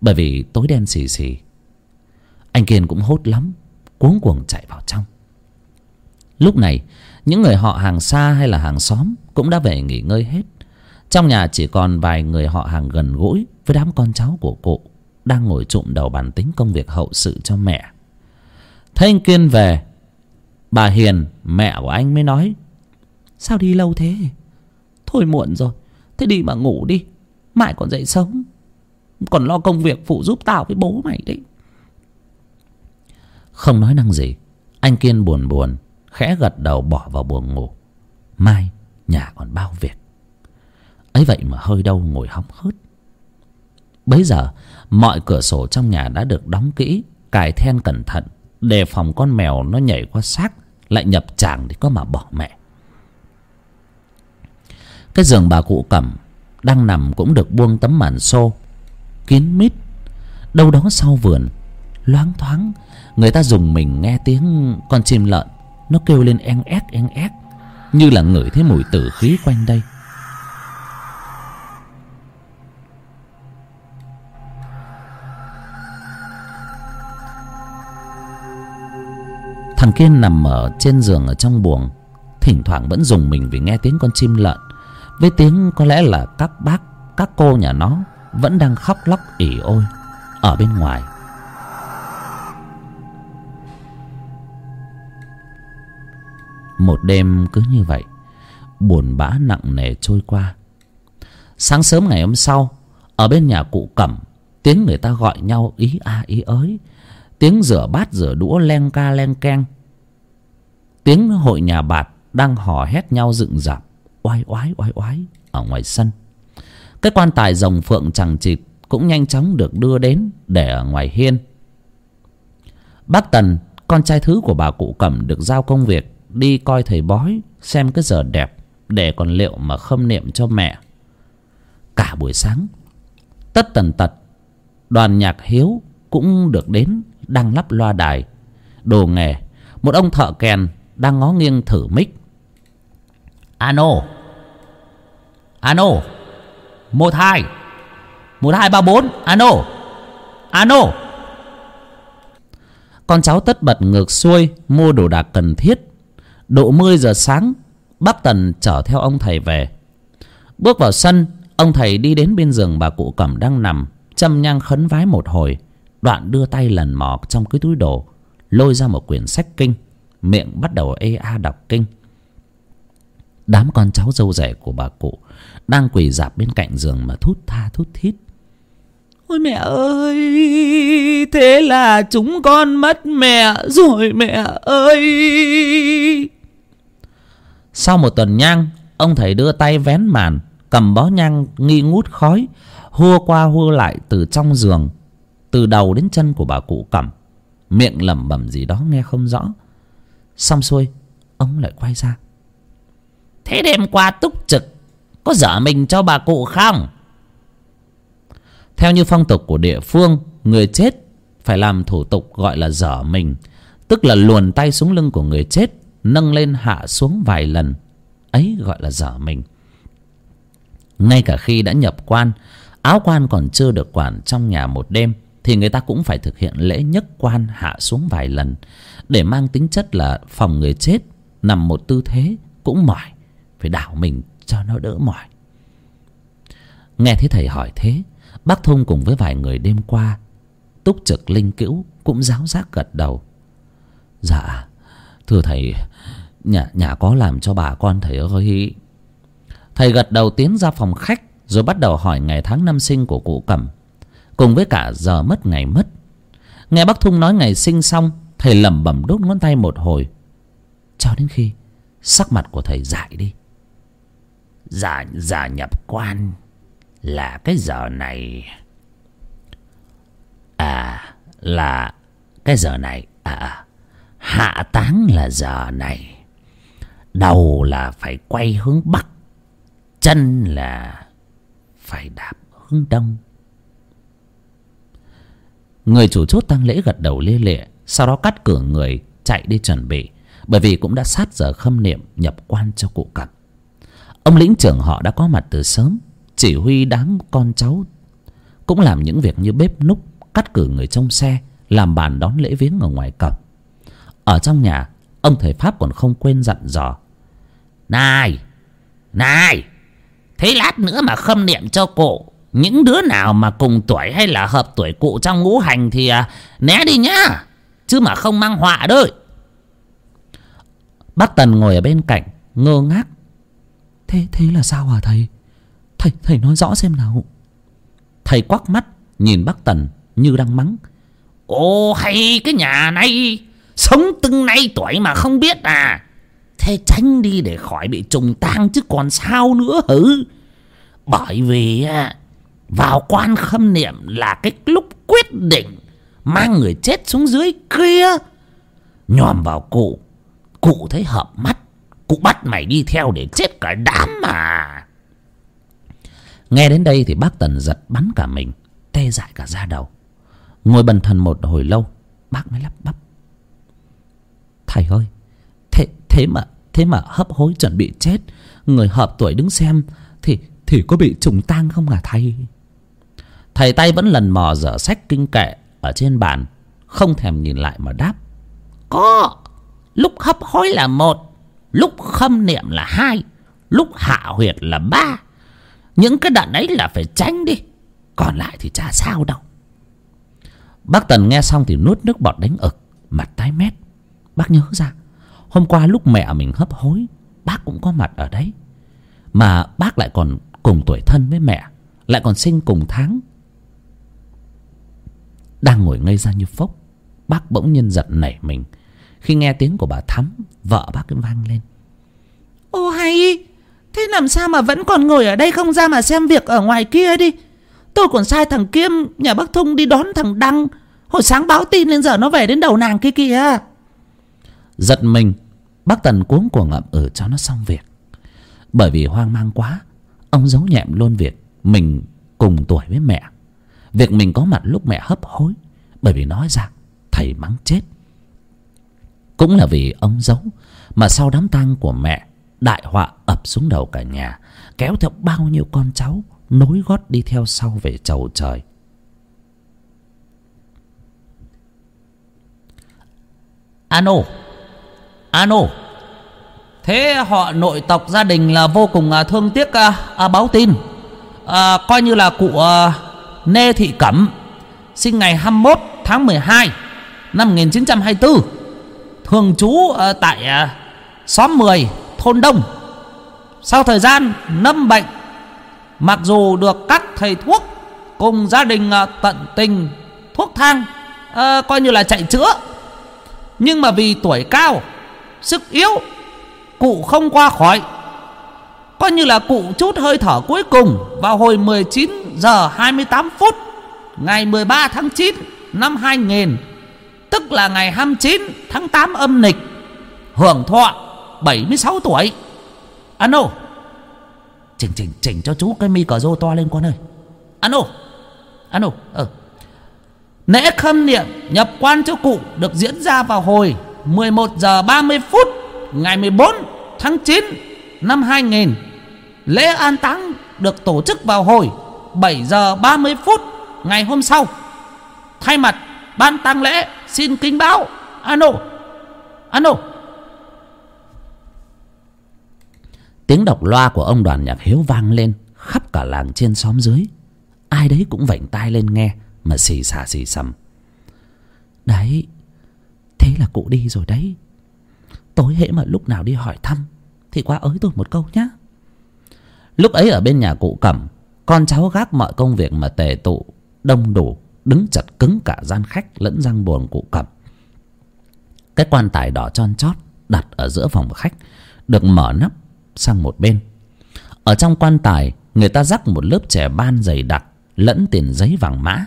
Bởi vì tối đen xì xì. Anh Kiên cũng hốt lắm, Cuống cuồng chạy vào trong. Lúc này, Những người họ hàng xa hay là hàng xóm Cũng đã về nghỉ ngơi hết. Trong nhà chỉ còn vài người họ hàng gần gũi Với đám con cháu của cụ Đang ngồi trụm đầu bàn tính công việc hậu sự cho mẹ. Thấy anh Kiên về, Bà Hiền, mẹ của anh mới nói, Sao đi lâu thế? Thôi muộn rồi, Thế đi mà ngủ đi. Mãi còn dậy sớm, Còn lo công việc phụ giúp tao với bố mày đấy. Không nói năng gì, Anh Kiên buồn buồn, Khẽ gật đầu bỏ vào buồng ngủ. Mai, nhà còn bao việc. Ấy vậy mà hơi đâu ngồi hóng hớt. Bấy giờ, mọi cửa sổ trong nhà đã được đóng kỹ, cài then cẩn thận, đề phòng con mèo nó nhảy qua xác, lại nhập tràng thì có mà bỏ mẹ. Cái giường bà cụ cẩm đang nằm cũng được buông tấm màn xô. Kín mít, đâu đó sau vườn, loáng thoáng, người ta dùng mình nghe tiếng con chim lợn. Nó kêu lên en ép en ép như là ngửi thấy mùi tử khí quanh đây. Thằng kiên nằm ở trên giường ở trong buồng. Thỉnh thoảng vẫn dùng mình vì nghe tiếng con chim lợn với tiếng có lẽ là các bác, các cô nhà nó vẫn đang khóc lóc ỉ ôi ở bên ngoài. Một đêm cứ như vậy, buồn bã nặng nề trôi qua. Sáng sớm ngày hôm sau, ở bên nhà cụ cẩm, tiếng người ta gọi nhau ý a ý ới. Tiếng rửa bát rửa đũa len ca len keng. Tiếng hội nhà bạt đang hò hét nhau dựng rạp oai oái oái oái, ở ngoài sân. Cái quan tài rồng phượng chẳng chịt cũng nhanh chóng được đưa đến để ở ngoài hiên. Bác tần, con trai thứ của bà cụ cẩm được giao công việc, đi coi thầy bói, xem cái giờ đẹp để còn liệu mà khâm niệm cho mẹ. Cả buổi sáng, tất tần tật, đoàn nhạc hiếu cũng được đến đang lắp loa đài, đồ nghề. Một ông thợ kèn đang ngó nghiêng thử mic ano? Ano? Một hai. Một hai ba bốn. Ano? Ano? Con cháu tất bật ngược xuôi, mua đồ đạc cần thiết. Độ mười giờ sáng, bác tần chở theo ông thầy về. Bước vào sân, ông thầy đi đến bên giường bà cụ cẩm đang nằm, châm nhang khấn vái một hồi. Đoạn đưa tay lần mò trong cái túi đồ, lôi ra một quyển sách kinh. Miệng bắt đầu ê a đọc kinh đám con cháu dâu rể của bà cụ đang quỳ dạp bên cạnh giường mà thút tha thút thít. Ôi mẹ ơi thế là chúng con mất mẹ rồi mẹ ơi. Sau một tuần nhang ông thầy đưa tay vén màn cầm bó nhang nghi ngút khói hua qua hua lại từ trong giường từ đầu đến chân của bà cụ cẩm miệng lẩm bẩm gì đó nghe không rõ. Xong xuôi ông lại quay ra thế đêm qua túc trực, có dở mình cho bà cụ không? Theo như phong tục của địa phương, người chết phải làm thủ tục gọi là dở mình, tức là luồn tay xuống lưng của người chết, nâng lên hạ xuống vài lần. Ấy gọi là dở mình. Ngay cả khi đã nhập quan, áo quan còn chưa được quản trong nhà một đêm, thì người ta cũng phải thực hiện lễ nhất quan hạ xuống vài lần, để mang tính chất là phòng người chết nằm một tư thế cũng mỏi phải đảo mình cho nó đỡ mỏi. Nghe thấy thầy hỏi thế, bác thông cùng với vài người đêm qua, túc trực linh cữu cũng giáo giác gật đầu. Dạ thưa thầy, nhà nhà có làm cho bà con thầy ơi. Thầy gật đầu tiến ra phòng khách, rồi bắt đầu hỏi ngày tháng năm sinh của cụ cẩm. Cùng với cả giờ mất ngày mất. Nghe bác thung nói ngày sinh xong, thầy lẩm bẩm đốt ngón tay một hồi. Cho đến khi sắc mặt của thầy dại đi giả giả nhập quan là cái giờ này. À là cái giờ này. À, à hạ táng là giờ này. Đầu là phải quay hướng bắc, chân là phải đạp hướng đông. Người chủ chốt tăng lễ gật đầu lia lịa, sau đó cắt cửa người chạy đi chuẩn bị, bởi vì cũng đã sát giờ khâm niệm nhập quan cho cụ cặp ông lĩnh trưởng họ đã có mặt từ sớm chỉ huy đám con cháu cũng làm những việc như bếp núc cắt cử người trông xe làm bàn đón lễ viếng ở ngoài cổng. Ở trong nhà ông thầy pháp còn không quên dặn dò này này thế lát nữa mà khâm niệm cho cụ những đứa nào mà cùng tuổi hay là hợp tuổi cụ trong ngũ hành thì à, né đi nhá chứ mà không mang họa đôi. Bác tần ngồi ở bên cạnh ngơ ngác thế thế là sao hả thầy? Thầy thầy nói rõ xem nào. Thầy quắc mắt, nhìn bác tần như đang mắng. Ô hay cái nhà này. Sống từng nay tuổi mà không biết à. Thế tránh đi để khỏi bị trùng tang chứ còn sao nữa hử? Bởi vì vào quan khâm niệm là cái lúc quyết định mang người chết xuống dưới kia. Nhòm vào cụ cụ thấy hợp mắt cụ bắt mày đi theo để chết cả đám mà. Nghe đến đây thì bác tần giật bắn cả mình, tê dại cả da đầu. Ngồi bần thần một hồi lâu, bác mới lắp bắp. Thầy ơi, thế thế mà thế mà hấp hối chuẩn bị chết, người hợp tuổi đứng xem thì thì có bị trùng tang không hả thầy? Thầy tay vẫn lần mò dở sách kinh kệ ở trên bàn, không thèm nhìn lại mà đáp. Có, lúc hấp hối là một lúc khâm niệm là hai, lúc hạ huyệt là ba. Những cái đạn ấy là phải tránh đi, còn lại thì chả sao đâu. Bác tần nghe xong thì nuốt nước bọt đánh ực, mặt tái mét. Bác nhớ ra, hôm qua lúc mẹ mình hấp hối, bác cũng có mặt ở đấy. Mà bác lại còn cùng tuổi thân với mẹ, lại còn sinh cùng tháng. Đang ngồi ngây ra như phốc, bác bỗng nhiên giật nảy mình khi nghe tiếng của bà thắm vợ bác cứ vang lên. Ô hay thế làm sao mà vẫn còn ngồi ở đây không ra mà xem việc ở ngoài kia đi? Tôi còn sai thằng kiêm nhà bác thung đi đón thằng đăng. Hồi sáng báo tin lên giờ nó về đến đầu nàng kia kìa. Giật mình bác tần cuống của ngậm ở cho nó xong việc. Bởi vì hoang mang quá ông giấu nhẹm luôn việc mình cùng tuổi với mẹ. Việc mình có mặt lúc mẹ hấp hối bởi vì nói ra thầy mắng chết cũng là vì ông giấu mà sau đám tang của mẹ đại họa ập xuống đầu cả nhà kéo theo bao nhiêu con cháu nối gót đi theo sau về chầu trời. Ano ano thế họ nội tộc gia đình là vô cùng à, thương tiếc à, à, báo tin. À, coi như là cụ à, Nê Thị Cẩm sinh ngày 21 tháng 12 năm 1924 thường trú ở tại à, xóm 10 thôn Đông. Sau thời gian lâm bệnh mặc dù được các thầy thuốc cùng gia đình à, tận tình thuốc thang à, coi như là chạy chữa nhưng mà vì tuổi cao sức yếu cụ không qua khỏi. Coi như là cụ chút hơi thở cuối cùng vào hồi 19 giờ 28 phút ngày 13 tháng 9 năm 2000 tức là ngày 29 tháng 8 âm lịch, hưởng thọ 76 tuổi Ano Chỉnh chỉnh chỉnh cho chú cái mi cờ rô to lên con ơi Ano Ano ờ Lễ khâm niệm nhập quan cho cụ được diễn ra vào hồi 11 giờ 30 phút ngày 14 tháng 9 năm 2000. Lễ an táng được tổ chức vào hồi 7 giờ 30 phút ngày hôm sau. Thay mặt ban tang lễ, xin kính báo. Ano. Ano. tiếng đọc loa của ông đoàn nhạc hiếu vang lên khắp cả làng trên xóm dưới ai đấy cũng vảnh tai lên nghe mà xì xà xì xầm đấy, thế là cụ đi rồi đấy tối hễ mà lúc nào đi hỏi thăm thì qua ới tôi một câu nhá lúc ấy ở bên nhà cụ cẩm, con cháu gác mọi công việc mà tề tụ, đông đủ đứng chặt cứng cả gian khách lẫn răng buồng cụ cẩm cái quan tài đỏ tròn chót đặt ở giữa phòng khách được mở nắp sang một bên. Ở trong quan tài người ta rắc một lớp chè ban dày đặc lẫn tiền giấy vàng mã.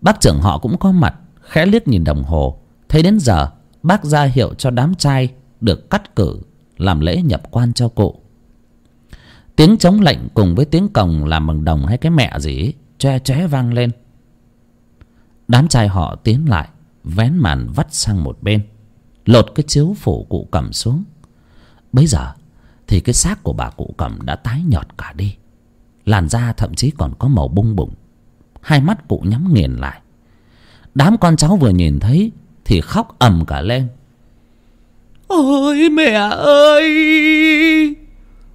Bác trưởng họ cũng có mặt khẽ liếc nhìn đồng hồ. Thấy đến giờ bác ra hiệu cho đám trai được cắt cử làm lễ nhập quan cho cụ. Tiếng chống lệnh cùng với tiếng cồng làm bằng đồng hay cái mẹ gì ấy, choe choé vang lên đám trai họ tiến lại, vén màn vắt sang một bên, lột cái chiếu phủ cụ cầm xuống. Bấy giờ thì cái xác của bà cụ cầm đã tái nhợt cả đi. Làn da thậm chí còn có màu bung bụng. Hai mắt cụ nhắm nghiền lại. Đám con cháu vừa nhìn thấy thì khóc ầm cả lên. Ôi mẹ ơi!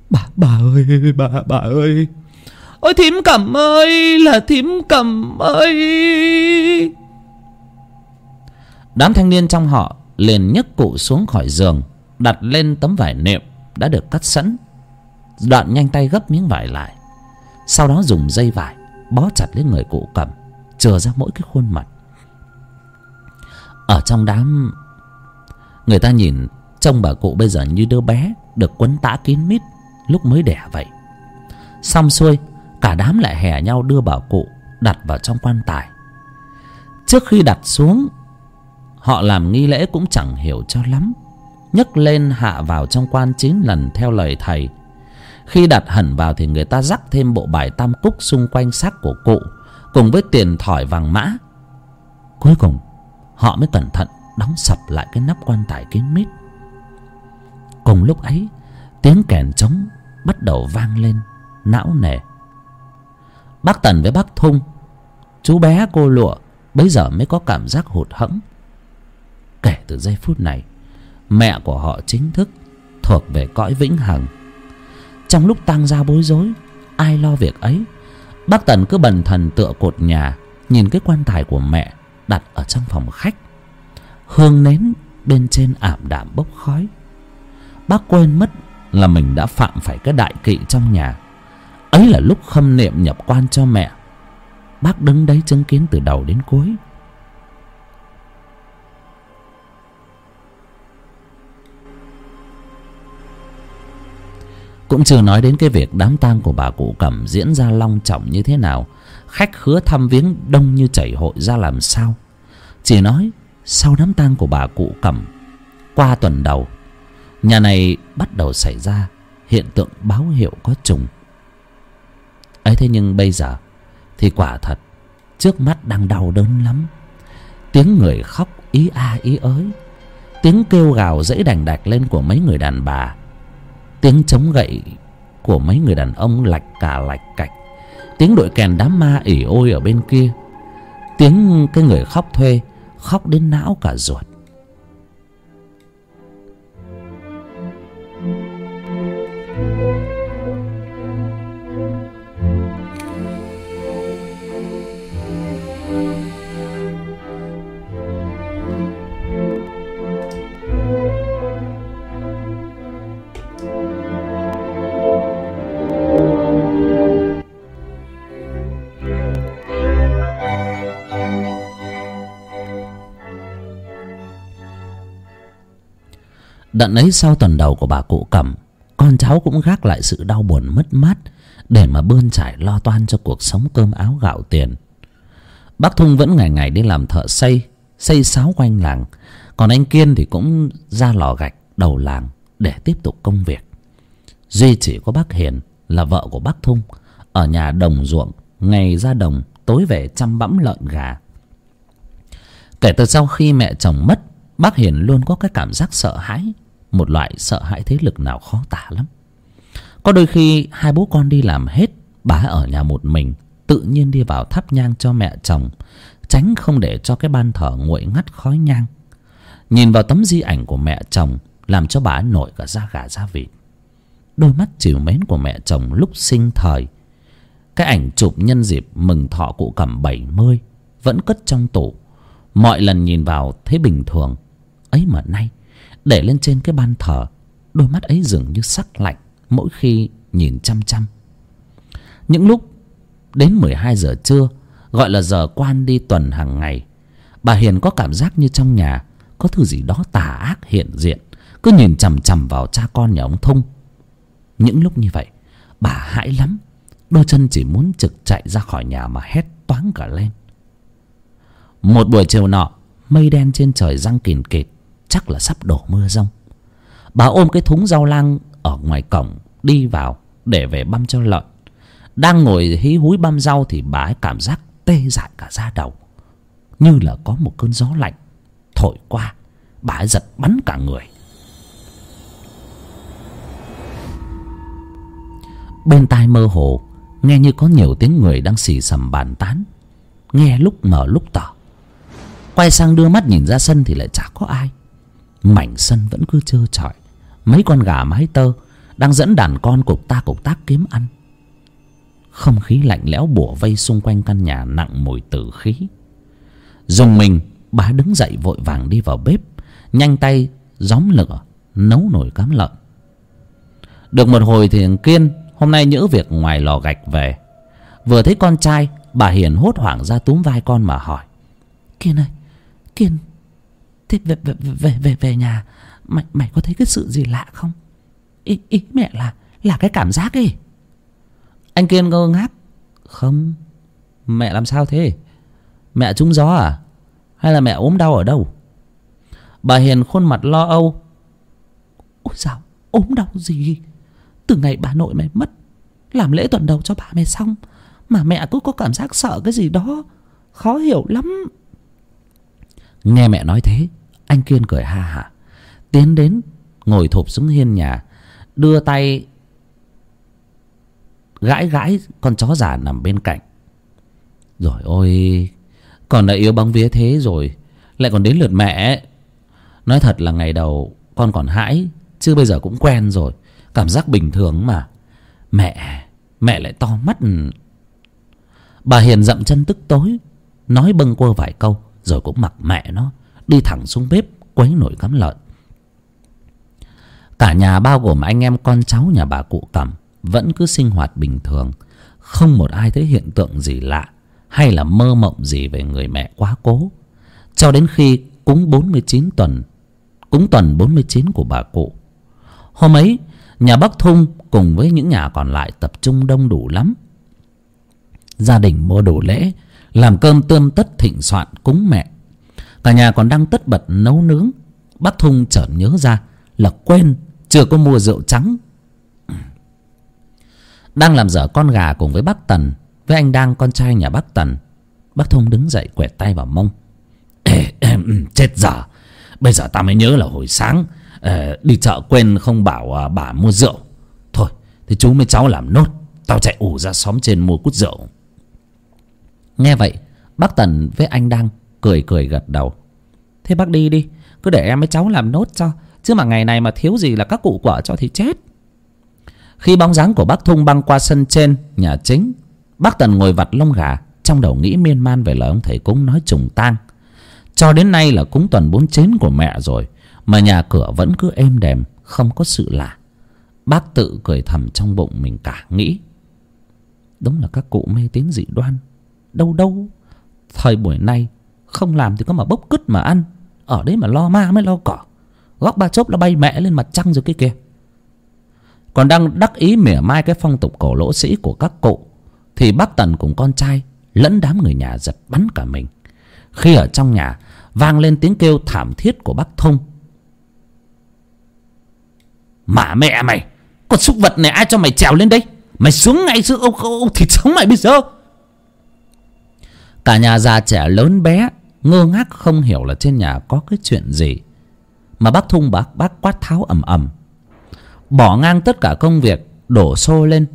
Bà bà ơi, bà bà ơi! Ôi, thím cầm ơi, là thím cầm ơi. Đám thanh niên trong họ liền nhấc cụ xuống khỏi giường, đặt lên tấm vải nệm đã được cắt sẵn. Đoạn nhanh tay gấp miếng vải lại, sau đó dùng dây vải bó chặt lên người cụ cầm chừa ra mỗi cái khuôn mặt. Ở trong đám, người ta nhìn trông bà cụ bây giờ như đứa bé được quấn tã kín mít lúc mới đẻ vậy. Xong xuôi cả đám lại hè nhau đưa bà cụ đặt vào trong quan tài. Trước khi đặt xuống, họ làm nghi lễ cũng chẳng hiểu cho lắm, nhấc lên hạ vào trong quan chín lần theo lời thầy. Khi đặt hẳn vào thì người ta rắc thêm bộ bài tam cúc xung quanh xác của cụ, cùng với tiền thỏi vàng mã. Cuối cùng, họ mới cẩn thận đóng sập lại cái nắp quan tài kín mít. Cùng lúc ấy, tiếng kèn trống bắt đầu vang lên, não nề bác tần với bác thung, chú bé cô lụa bấy giờ mới có cảm giác hụt hẫng. Kể từ giây phút này, mẹ của họ chính thức thuộc về cõi vĩnh hằng. Trong lúc tang gia bối rối, ai lo việc ấy, bác tần cứ bần thần tựa cột nhà, nhìn cái quan tài của mẹ đặt ở trong phòng khách. Hương nến bên trên ảm đạm bốc khói. Bác quên mất là mình đã phạm phải cái đại kỵ trong nhà ấy là lúc khâm niệm nhập quan cho mẹ. Bác đứng đấy chứng kiến từ đầu đến cuối. Cũng chưa nói đến cái việc đám tang của bà cụ cẩm diễn ra long trọng như thế nào. Khách khứa thăm viếng đông như chảy hội ra làm sao. Chỉ nói sau đám tang của bà cụ cẩm qua tuần đầu, nhà này bắt đầu xảy ra hiện tượng báo hiệu có trùng ấy thế nhưng bây giờ thì quả thật trước mắt đang đau đớn lắm. Tiếng người khóc ý a ý ới, tiếng kêu gào dãy đành đạch lên của mấy người đàn bà, tiếng chống gậy của mấy người đàn ông lạch cả lạch cạch, tiếng đội kèn đám ma ỉ ôi ở bên kia, tiếng cái người khóc thuê khóc đến não cả ruột. Đợt ấy sau tuần đầu của bà cụ cẩm, con cháu cũng gác lại sự đau buồn mất mát để mà bươn trải lo toan cho cuộc sống cơm áo gạo tiền. Bác thung vẫn ngày ngày đi làm thợ xây xây sáo quanh làng. Còn anh kiên thì cũng ra lò gạch, đầu làng để tiếp tục công việc. Duy chỉ có bác hiền là vợ của bác thung, ở nhà đồng ruộng, ngày ra đồng, tối về chăm bẵm lợn gà. Kể từ sau khi mẹ chồng mất, bác hiền luôn có cái cảm giác sợ hãi một loại sợ hãi thế lực nào khó tả lắm. Có đôi khi hai bố con đi làm hết, bà ở nhà một mình, tự nhiên đi vào thắp nhang cho mẹ chồng, tránh không để cho cái ban thờ nguội ngắt khói nhang. Nhìn vào tấm di ảnh của mẹ chồng, làm cho bà nổi cả da gà da vịt. Đôi mắt trìu mến của mẹ chồng lúc sinh thời. Cái ảnh chụp nhân dịp mừng thọ cụ cẩm bảy mươi vẫn cất trong tủ. Mọi lần nhìn vào thấy bình thường. Ấy mà nay để lên trên cái ban thờ. Đôi mắt ấy dường như sắc lạnh mỗi khi nhìn chăm chăm. Những lúc đến mười hai giờ trưa, gọi là giờ quan đi tuần hàng ngày, bà hiền có cảm giác như trong nhà có thứ gì đó tà ác hiện diện, cứ nhìn chằm chằm vào cha con nhà ông thung những lúc như vậy, bà hãi lắm, đôi chân chỉ muốn trực chạy ra khỏi nhà mà hét toáng cả lên. Một buổi chiều nọ, mây đen trên trời răng kìn kịt chắc là sắp đổ mưa rông. Bà ôm cái thúng rau lang ở ngoài cổng, đi vào để về băm cho lợn. Đang ngồi hí húi băm rau thì bà ấy cảm giác tê dại cả da đầu. Như là có một cơn gió lạnh thổi qua, bà ấy giật bắn cả người. Bên tai mơ hồ, nghe như có nhiều tiếng người đang xì xầm bàn tán. Nghe lúc mở lúc tỏ. Quay sang đưa mắt nhìn ra sân thì lại chả có ai mảnh sân vẫn cứ trơ trọi. Mấy con gà mái tơ đang dẫn đàn con cục ta cục tác kiếm ăn. Không khí lạnh lẽo bủa vây xung quanh căn nhà nặng mùi tử khí. Dùng mình, bà đứng dậy vội vàng đi vào bếp, nhanh tay gióm lửa, nấu nồi cám lợn. Được một hồi thì thằng kiên hôm nay nhỡ việc ngoài lò gạch về. Vừa thấy con trai, bà hiền hốt hoảng ra túm vai con mà hỏi. Kiên ơi, kiên thế về về về về, về nhà mày mày có thấy cái sự gì lạ không? Ý ý mẹ là là cái cảm giác ấy. Anh kiên ngơ ngác. Không mẹ làm sao thế? Mẹ trúng gió à? Hay là mẹ ốm đau ở đâu? Bà hiền khuôn mặt lo âu. Ôi dào ốm đau gì? Từ ngày bà nội mày mất làm lễ tuần đầu cho bà mày xong mà mẹ cứ có cảm giác sợ cái gì đó khó hiểu lắm. Nghe mẹ nói thế anh kiên cười ha hả, tiến đến ngồi thụp xuống hiên nhà, đưa tay gãi gãi con chó già nằm bên cạnh. Rồi ôi con đã yếu bóng vía thế rồi, lại còn đến lượt mẹ nói thật là ngày đầu con còn hãi, chứ bây giờ cũng quen rồi, cảm giác bình thường mà. Mẹ mẹ lại to mắt. Bà hiền dậm chân tức tối, nói bâng quơ vài câu, rồi cũng mặc mẹ nó đi thẳng xuống bếp, quấy nổi cắm lợn cả nhà bao gồm anh em con cháu nhà bà cụ cẩm vẫn cứ sinh hoạt bình thường. Không một ai thấy hiện tượng gì lạ hay là mơ mộng gì về người mẹ quá cố. Cho đến khi cúng bốn mươi chín tuần, cúng tuần bốn mươi chín của bà cụ. Hôm ấy, nhà bắc thung cùng với những nhà còn lại tập trung đông đủ lắm. Gia đình mua đồ lễ, làm cơm tươm tất thịnh soạn cúng mẹ cả nhà còn đang tất bật nấu nướng. Bác thung chợt nhớ ra là quên chưa có mua rượu trắng. Đang làm dở con gà cùng với bác tần với anh đang con trai nhà bác tần bác thung đứng dậy quẹt tay vào mông. Ê, ừ, chết dở. Bây giờ ta mới nhớ là hồi sáng ờ, đi chợ quên không bảo à, bà mua rượu. Thôi thì chú với cháu làm nốt tao chạy ủ ra xóm trên mua cút rượu. Nghe vậy bác tần với anh đang cười cười gật đầu. Thế bác đi đi, cứ để em với cháu làm nốt cho, chứ mà ngày này mà thiếu gì là các cụ quả cho thì chết. Khi bóng dáng của bác thung băng qua sân trên, nhà chính, bác tần ngồi vặt lông gà, trong đầu nghĩ miên man về lời ông thầy cúng nói trùng tang. Cho đến nay là cúng tuần bốn chín của mẹ rồi, mà nhà cửa vẫn cứ êm đềm, không có sự lạ. Bác tự cười thầm trong bụng mình cả, nghĩ, đúng là các cụ mê tín dị đoan. Đâu đâu, thời buổi nay không làm thì có mà bốc cứt mà ăn. Ở đấy mà lo ma mới lo cỏ. Góc ba chốc nó bay mẹ lên mặt trăng rồi kia. Kìa còn đang đắc ý mỉa mai cái phong tục cổ lỗ sĩ của các cụ thì bác tần cùng con trai lẫn đám người nhà giật bắn cả mình. Khi ở trong nhà vang lên tiếng kêu thảm thiết của bác thông. Mà mẹ mày con súc vật này ai cho mày trèo lên đây? Mày xuống ngay giữa ông, ông thịt sống mày bây giờ. Cả nhà già trẻ lớn bé ngơ ngác không hiểu là trên nhà có cái chuyện gì. Mà bác thung bác bác quát tháo ầm ầm. Bỏ ngang tất cả công việc, đổ xô lên,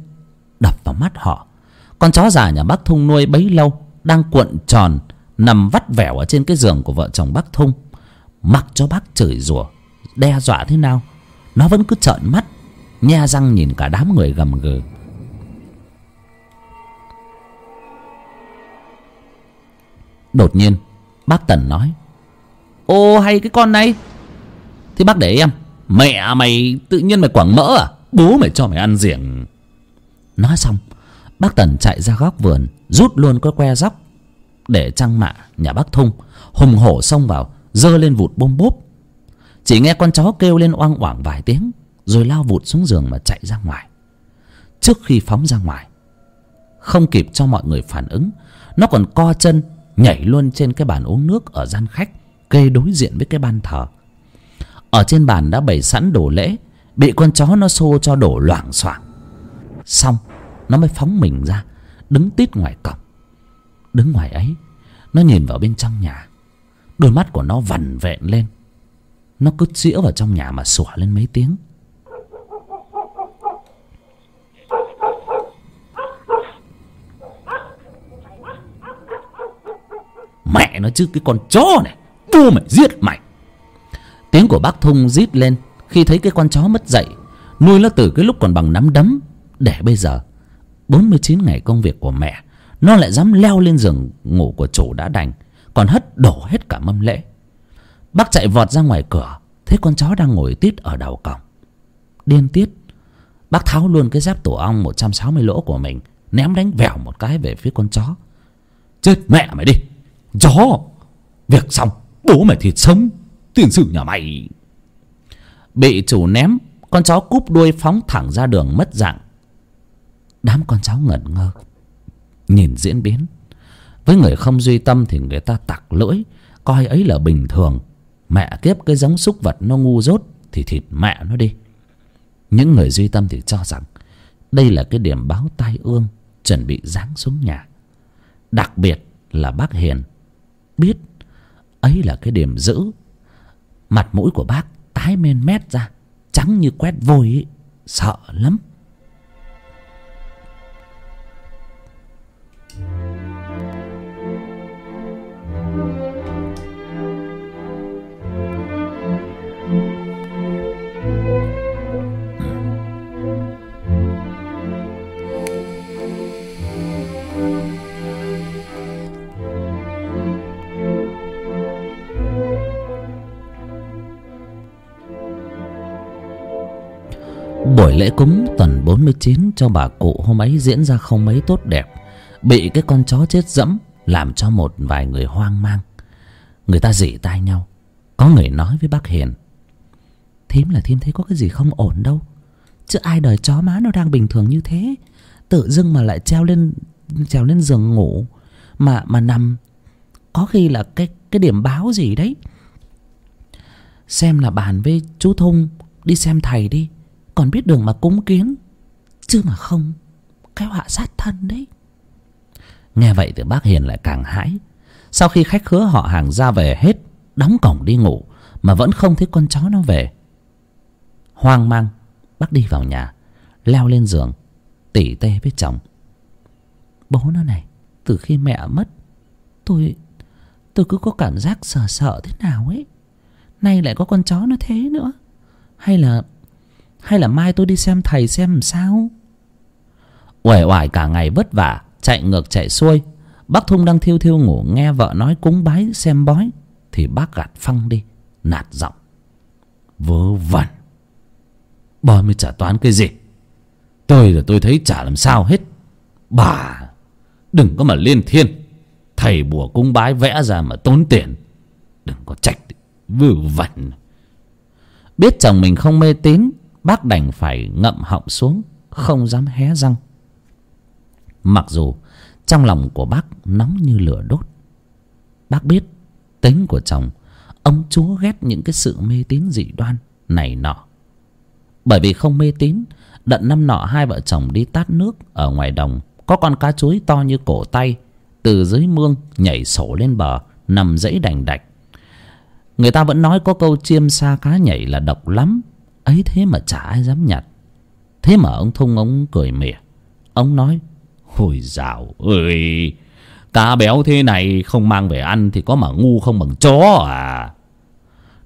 đập vào mắt họ. Con chó già nhà bác thung nuôi bấy lâu, đang cuộn tròn, nằm vắt vẻo ở trên cái giường của vợ chồng bác thung. Mặc cho bác chửi rủa, đe dọa thế nào, nó vẫn cứ trợn mắt, nhe răng nhìn cả đám người gầm gừ. Đột nhiên bác tần nói, ô, hay cái con này. Thì bác để em, mẹ mày, tự nhiên mày quẳng mỡ à? Bố mày cho mày ăn giềng. Nói xong, bác tần chạy ra góc vườn, rút luôn cái que róc để trăng mạ nhà bác thung hùng hổ xông vào giơ lên vụt bôm bốp. Chỉ nghe con chó kêu lên oang oảng vài tiếng, rồi lao vụt xuống giường mà chạy ra ngoài. Trước khi phóng ra ngoài, không kịp cho mọi người phản ứng, nó còn co chân nhảy luôn trên cái bàn uống nước ở gian khách kê đối diện với cái ban thờ. Ở trên bàn đã bày sẵn đồ lễ, bị con chó nó xô cho đổ loảng xoảng. Xong, nó mới phóng mình ra, đứng tít ngoài cổng. Đứng ngoài ấy, nó nhìn vào bên trong nhà. Đôi mắt của nó vằn vẹn lên. Nó cứ chĩa vào trong nhà mà sủa lên mấy tiếng mẹ nó chứ cái con chó này, vua mày giết mày. Tiếng của bác thung rít lên khi thấy cái con chó mất dậy nuôi nó từ cái lúc còn bằng nắm đấm, để bây giờ, bốn mươi chín ngày công việc của mẹ, nó lại dám leo lên giường ngủ của chủ đã đành, còn hất đổ hết cả mâm lễ. Bác chạy vọt ra ngoài cửa, thấy con chó đang ngồi tít ở đầu cổng. Điên tiết, bác tháo luôn cái dép tổ ong một trăm sáu mươi lỗ của mình, ném đánh vèo một cái về phía con chó. Chết mẹ mày đi! Chó việc xong, bố mày thịt sống tiền sử nhà mày. Bị chủ ném, con chó cúp đuôi phóng thẳng ra đường mất dạng. Đám con cháu ngẩn ngơ, nhìn diễn biến. Với người không duy tâm thì người ta tặc lưỡi, coi ấy là bình thường. Mẹ kiếp cái giống súc vật nó ngu dốt thì thịt mẹ nó đi. Những người duy tâm thì cho rằng đây là cái điểm báo tai ương, chuẩn bị giáng xuống nhà. Đặc biệt là bác hiền biết ấy là cái điểm giữ mặt mũi của bác tái men mét ra, trắng như quét vôi ấy. sợ lắm buổi lễ cúng tuần bốn mươi chín cho bà cụ hôm ấy diễn ra không mấy tốt đẹp. Bị cái con chó chết dẫm làm cho một vài người hoang mang. Người ta dỉ tai nhau. Có người nói với bác hiền, thím là thím thấy có cái gì không ổn đâu. Chứ ai đời chó má nó đang bình thường như thế? Tự dưng mà lại treo lên trèo lên giường ngủ mà mà nằm. Có khi là cái cái điểm báo gì đấy. Xem là bàn với chú thung, đi xem thầy đi còn biết đường mà cúng kiến. Chứ mà không, cái họa sát thân đấy. Nghe vậy thì bác hiền lại càng hãi. Sau khi khách khứa họ hàng ra về hết, đóng cổng đi ngủ, mà vẫn không thấy con chó nó về. Hoang mang, bác đi vào nhà, leo lên giường, tỉ tê với chồng. Bố nó này, từ khi mẹ mất, tôi tôi cứ có cảm giác sợ sợ thế nào ấy. Nay lại có con chó nó thế nữa. Hay là hay là mai tôi đi xem thầy xem làm sao? Uể oải cả ngày vất vả, chạy ngược chạy xuôi. Bác thung đang thiêu thiêu ngủ, nghe vợ nói cúng bái xem bói, thì bác gạt phăng đi, nạt giọng. Vớ vẩn. Bà mới trả toán cái gì. Tôi là tôi thấy chả làm sao hết. Bà, đừng có mà liên thiên. Thầy bùa cúng bái vẽ ra mà tốn tiền. Đừng có trách. Vớ vẩn. Biết chồng mình không mê tín bác đành phải ngậm họng xuống, không dám hé răng. Mặc dù trong lòng của bác nóng như lửa đốt, bác biết tính của chồng, ông chúa ghét những cái sự mê tín dị đoan này nọ. Bởi vì không mê tín đận năm nọ hai vợ chồng đi tát nước ở ngoài đồng, có con cá chuối to như cổ tay, từ dưới mương nhảy sổ lên bờ, nằm dãy đành đạch. Người ta vẫn nói có câu chiêm xa cá nhảy là độc lắm ấy thế mà chả ai dám nhặt. Thế mà ông thung ông cười mỉa. Ông nói hồi dào ơi cá béo thế này không mang về ăn thì có mà ngu không bằng chó à.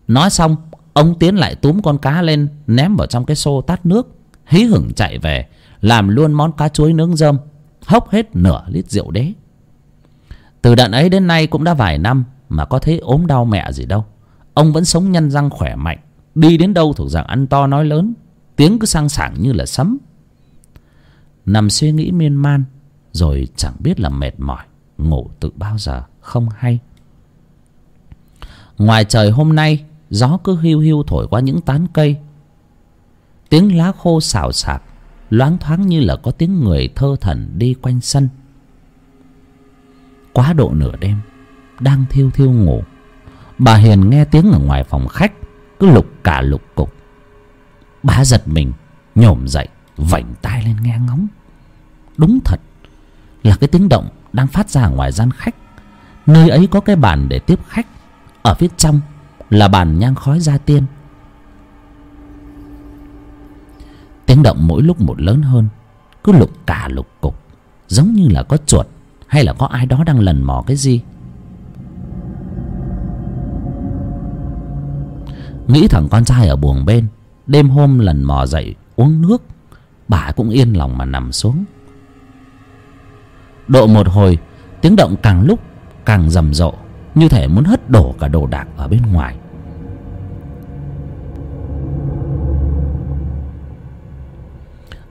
Nói xong, ông tiến lại túm con cá lên, ném vào trong cái xô tát nước. Hí hửng chạy về, làm luôn món cá chuối nướng rơm, hốc hết nửa lít rượu đế. Từ đợt ấy đến nay cũng đã vài năm mà có thấy ốm đau mẹ gì đâu. Ông vẫn sống nhân răng khỏe mạnh đi đến đâu thuộc dạng ăn to nói lớn, tiếng cứ sang sảng như là sấm. Nằm suy nghĩ miên man, rồi chẳng biết là mệt mỏi, ngủ từ bao giờ, không hay. Ngoài trời hôm nay, gió cứ hiu hiu thổi qua những tán cây. Tiếng lá khô xào xạc, loáng thoáng như là có tiếng người thơ thẩn đi quanh sân. Quá độ nửa đêm, đang thiêu thiêu ngủ, bà hiền nghe tiếng ở ngoài phòng khách cứ lục cả lục cục. Bá giật mình, nhổm dậy, vảnh tai lên nghe ngóng. Đúng thật là cái tiếng động đang phát ra ngoài gian khách. Nơi ấy có cái bàn để tiếp khách. Ở phía trong là bàn nhang khói gia tiên. Tiếng động mỗi lúc một lớn hơn, cứ lục cả lục cục, giống như là có chuột hay là có ai đó đang lần mò cái gì. Nghĩ thằng con trai ở buồng bên, đêm hôm lần mò dậy uống nước, bà cũng yên lòng mà nằm xuống. Độ một hồi, tiếng động càng lúc càng rầm rộ, như thể muốn hất đổ cả đồ đạc ở bên ngoài.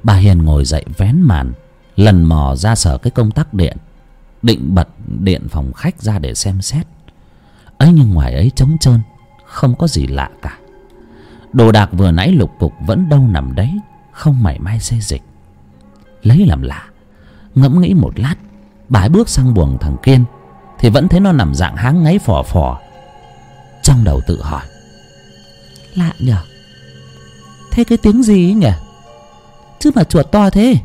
Bà hiền ngồi dậy vén màn, lần mò ra sở cái công tắc điện, định bật điện phòng khách ra để xem xét. Ấy nhưng ngoài ấy trống trơn không có gì lạ cả. Đồ đạc vừa nãy lục cục vẫn đâu nằm đấy, không mảy may xê dịch. Lấy làm lạ, ngẫm nghĩ một lát bà ấy bước sang buồng thằng kiên, thì vẫn thấy nó nằm dạng háng ngáy phò phò. Trong đầu tự hỏi, lạ nhở? Thế cái tiếng gì ấy nhỉ chứ mà chuột to thế.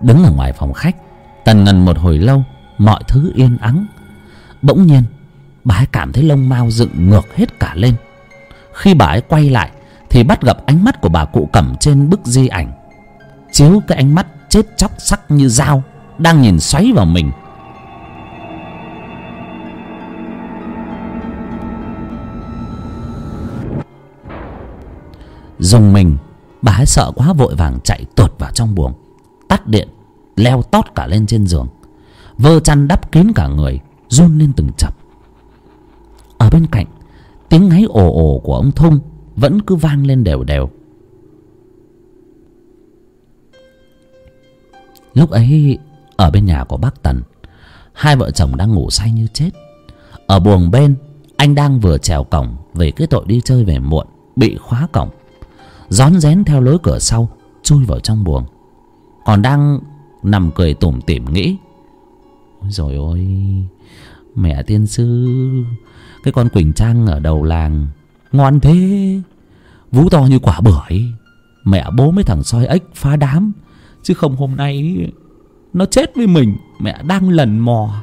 Đứng ở ngoài phòng khách, tần ngần một hồi lâu, mọi thứ yên ắng. Bỗng nhiên bà ấy cảm thấy lông mao dựng ngược hết cả lên. Khi bà ấy quay lại, thì bắt gặp ánh mắt của bà cụ cẩm trên bức di ảnh. Chiếu cái ánh mắt chết chóc sắc như dao, đang nhìn xoáy vào mình. Dùng mình, bà ấy sợ quá vội vàng chạy tuột vào trong buồng. Tắt điện, leo tót cả lên trên giường. Vơ chăn đắp kín cả người, run lên từng chập ở bên cạnh, tiếng ngáy ồ ồ của ông thung vẫn cứ vang lên đều đều. Lúc ấy, ở bên nhà của bác tần, hai vợ chồng đang ngủ say như chết. Ở buồng bên, anh đang vừa trèo cổng về cái tội đi chơi về muộn, bị khóa cổng. Rón rén theo lối cửa sau, chui vào trong buồng. Còn đang nằm cười tủm tỉm nghĩ, ôi rồi ôi mẹ tiên sư cái con quỳnh trang ở đầu làng ngon thế, vú to như quả bưởi. Mẹ bố mấy thằng soi ếch phá đám, chứ không hôm nay nó chết với mình, mẹ đang lần mò.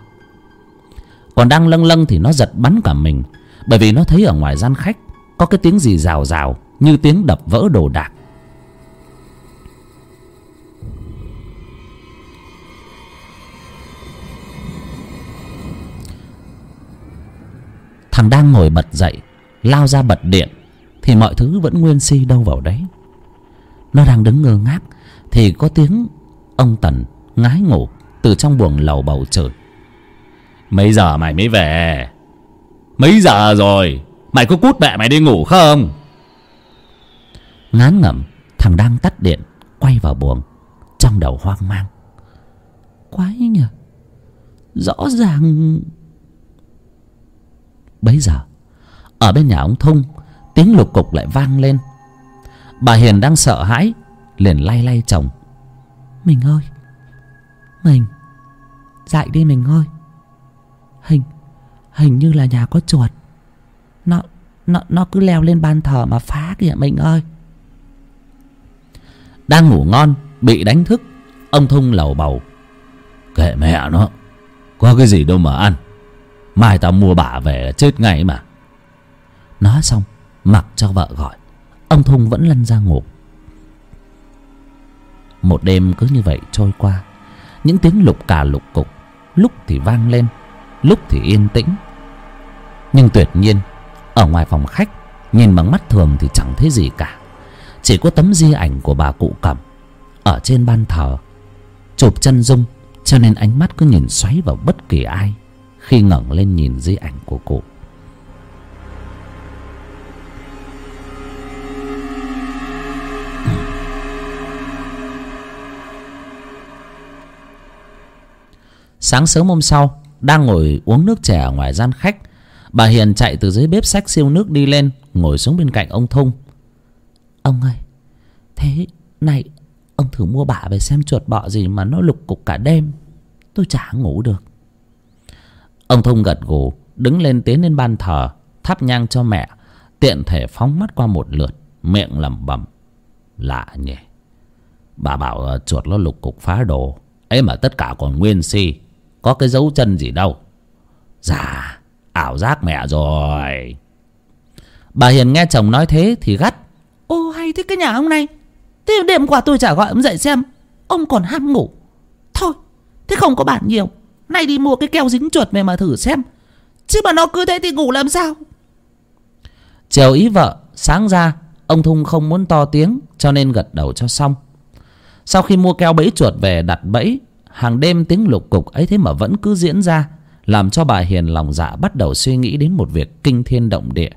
Còn đang lâng lâng thì nó giật bắn cả mình, bởi vì nó thấy ở ngoài gian khách có cái tiếng gì rào rào như tiếng đập vỡ đồ đạc. Thằng đang ngồi bật dậy lao ra bật điện thì mọi thứ vẫn nguyên si đâu vào đấy. Nó đang đứng ngơ ngác thì có tiếng ông tần ngái ngủ từ trong buồng lầu bầu trời. Mấy giờ mày mới về? Mấy giờ rồi? Mày có cút mẹ mày đi ngủ không? Ngán ngẩm thằng đang tắt điện quay vào buồng trong đầu hoang mang. Quái nhỉ? Rõ ràng bấy giờ ở bên nhà ông thung tiếng lục cục lại vang lên. Bà hiền đang sợ hãi liền lay lay chồng. Mình ơi mình dậy đi mình ơi. Hình hình như là nhà có chuột. Nó nó nó cứ leo lên ban thờ mà phá kìa mình ơi. Đang ngủ ngon bị đánh thức ông thung lầu bầu. Kệ mẹ nó có cái gì đâu mà ăn mai tao mua bả về là chết ngay mà. Nói xong, mặc cho vợ gọi. Ông thung vẫn lăn ra ngủ. Một đêm cứ như vậy trôi qua. Những tiếng lục cà lục cục. Lúc thì vang lên, lúc thì yên tĩnh. Nhưng tuyệt nhiên, ở ngoài phòng khách, nhìn bằng mắt thường thì chẳng thấy gì cả. Chỉ có tấm di ảnh của bà cụ cẩm ở trên ban thờ, chụp chân dung, cho nên ánh mắt cứ nhìn xoáy vào bất kỳ ai khi ngẩng lên nhìn di ảnh của cụ. Sáng sớm hôm sau, đang ngồi uống nước chè ở ngoài gian khách, bà hiền chạy từ dưới bếp xách siêu nước đi lên, ngồi xuống bên cạnh ông thung ông ơi, thế này, ông thử mua bả về xem chuột bọ gì mà nó lục cục cả đêm. Tôi chả ngủ được ông thông gật gù, đứng lên tiến lên ban thờ, thắp nhang cho mẹ. Tiện thể phóng mắt qua một lượt, miệng lẩm bẩm, lạ nhỉ. Bà bảo ờ, chuột nó lục cục phá đồ. Ấy mà tất cả còn nguyên si, có cái dấu chân gì đâu. Dạ ảo giác mẹ rồi. Bà hiền nghe chồng nói thế thì gắt. Ô, hay thế cái nhà ông này. Thế đêm qua tôi chả gọi ông dậy xem. Ông còn ham ngủ. Thôi, thế không có bạn nhiều nay đi mua cái keo dính chuột về mà thử xem. Chứ mà nó cứ thế thì ngủ làm sao? Chiều ý vợ, sáng ra, ông thung không muốn to tiếng, cho nên gật đầu cho xong. Sau khi mua keo bẫy chuột về đặt bẫy, hàng đêm tiếng lục cục ấy thế mà vẫn cứ diễn ra, làm cho bà hiền lòng dạ bắt đầu suy nghĩ đến một việc kinh thiên động địa.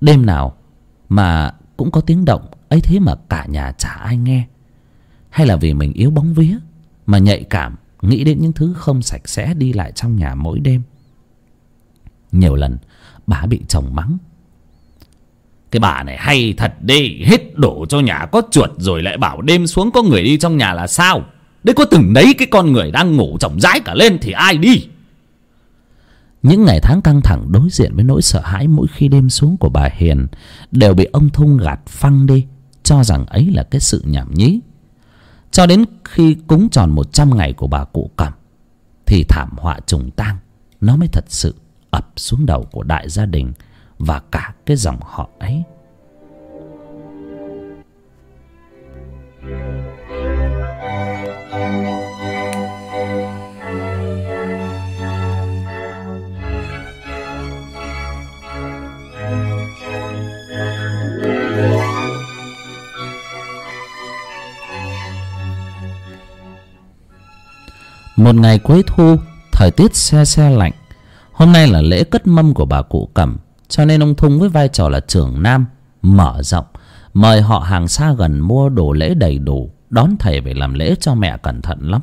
Đêm nào mà cũng có tiếng động, ấy thế mà cả nhà chả ai nghe. Hay là vì mình yếu bóng vía mà nhạy cảm nghĩ đến những thứ không sạch sẽ đi lại trong nhà mỗi đêm. Nhiều lần, bà bị chồng mắng. Cái bà này hay thật đi, hết đổ cho nhà có chuột rồi lại bảo đêm xuống có người đi trong nhà là sao? Đấy có từng đấy cái con người đang ngủ chồng rãi cả lên thì ai đi? Những ngày tháng căng thẳng đối diện với nỗi sợ hãi mỗi khi đêm xuống của bà hiền đều bị ông thung gạt phăng đi, cho rằng ấy là cái sự nhảm nhí cho đến khi cúng tròn một trăm ngày của bà cụ cẩm, thì thảm họa trùng tang, nó mới thật sự ập xuống đầu của đại gia đình và cả cái dòng họ ấy. Một ngày cuối thu, thời tiết se se lạnh. Hôm nay là lễ cất mâm của bà cụ cẩm, cho nên ông thung với vai trò là trưởng nam, mở rộng, mời họ hàng xa gần mua đồ lễ đầy đủ, đón thầy về làm lễ cho mẹ cẩn thận lắm.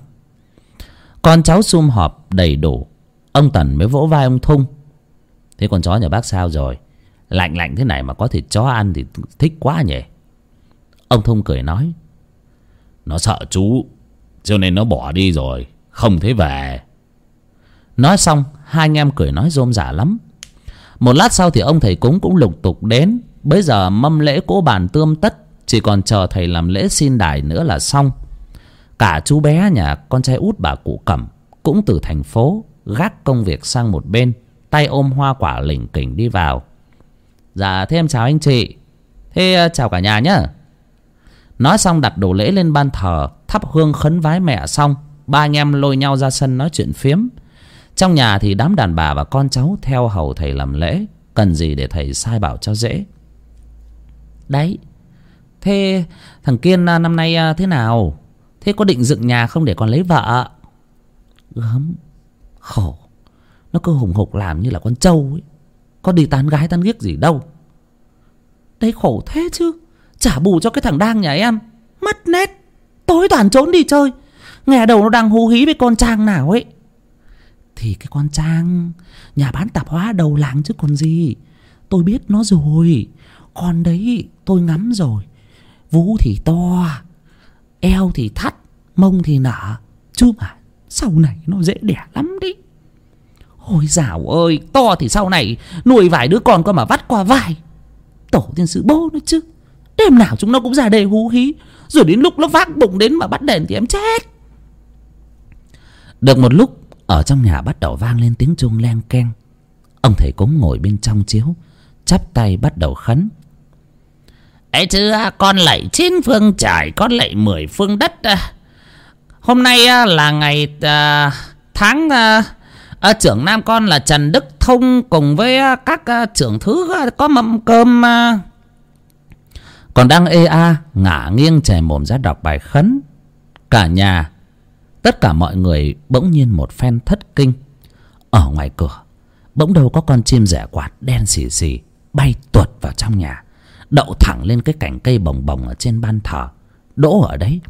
Con cháu sum họp đầy đủ, ông tần mới vỗ vai ông thung. Thế con chó nhà bác sao rồi? Lạnh lạnh thế này mà có thịt chó ăn thì thích quá nhỉ? Ông thung cười nói, nó sợ chú, cho nên nó bỏ đi rồi không thấy về. Nói xong, hai anh em cười nói rôm rả lắm. Một lát sau thì ông thầy cúng cũng lục tục đến. Bấy giờ mâm lễ cỗ bàn tươm tất, chỉ còn chờ thầy làm lễ xin đài nữa là xong. Cả chú bé nhà con trai út bà cụ cẩm cũng từ thành phố gác công việc sang một bên, tay ôm hoa quả lỉnh kỉnh đi vào. Dạ thế em chào anh chị. Thế ờ, chào cả nhà nhá. Nói xong đặt đồ lễ lên ban thờ, thắp hương khấn vái mẹ xong ba anh em lôi nhau ra sân nói chuyện phiếm. Trong nhà thì đám đàn bà và con cháu theo hầu thầy làm lễ, cần gì để thầy sai bảo cho dễ. Đấy, thế thằng kiên à, năm nay à, thế nào? Thế có định dựng nhà không để còn lấy vợ? Gớm, khổ. Nó cứ hùng hục làm như là con trâu ấy. Có đi tán gái tán ghiếc gì đâu. Đấy khổ thế chứ. Trả bù cho cái thằng đang nhà em. Mất nét. Tối toàn trốn đi chơi nghe đầu nó đang hú hí với con trang nào ấy. Thì cái con trang, nhà bán tạp hóa đầu làng chứ còn gì. Tôi biết nó rồi. Con đấy tôi ngắm rồi. Vú thì to, eo thì thắt, mông thì nở. Chứ mà sau này nó dễ đẻ lắm đấy ôi dào ơi, to thì sau này nuôi vài đứa con con mà vắt qua vai. Tổ tiên sư bố nó chứ. Đêm nào chúng nó cũng ra đây hú hí. Rồi đến lúc nó vác bụng đến mà bắt đèn thì em chết được một lúc ở trong nhà bắt đầu vang lên tiếng chuông len keng. Ông thầy cúng ngồi bên trong chiếu chắp tay bắt đầu khấn. Ấy chứ con lạy chín phương trời con lạy mười phương đất. Hôm nay à, là ngày à, tháng à, à, trưởng nam con là trần đức thông cùng với các trưởng thứ có mâm cơm còn đang ê a ngả nghiêng chè mồm ra đọc bài khấn. Cả nhà tất cả mọi người bỗng nhiên một phen thất kinh. Ở ngoài cửa, bỗng đâu có con chim rẻ quạt đen xì xì bay tuột vào trong nhà, đậu thẳng lên cái cành cây bồng bồng ở trên ban thờ, đỗ ở đấy.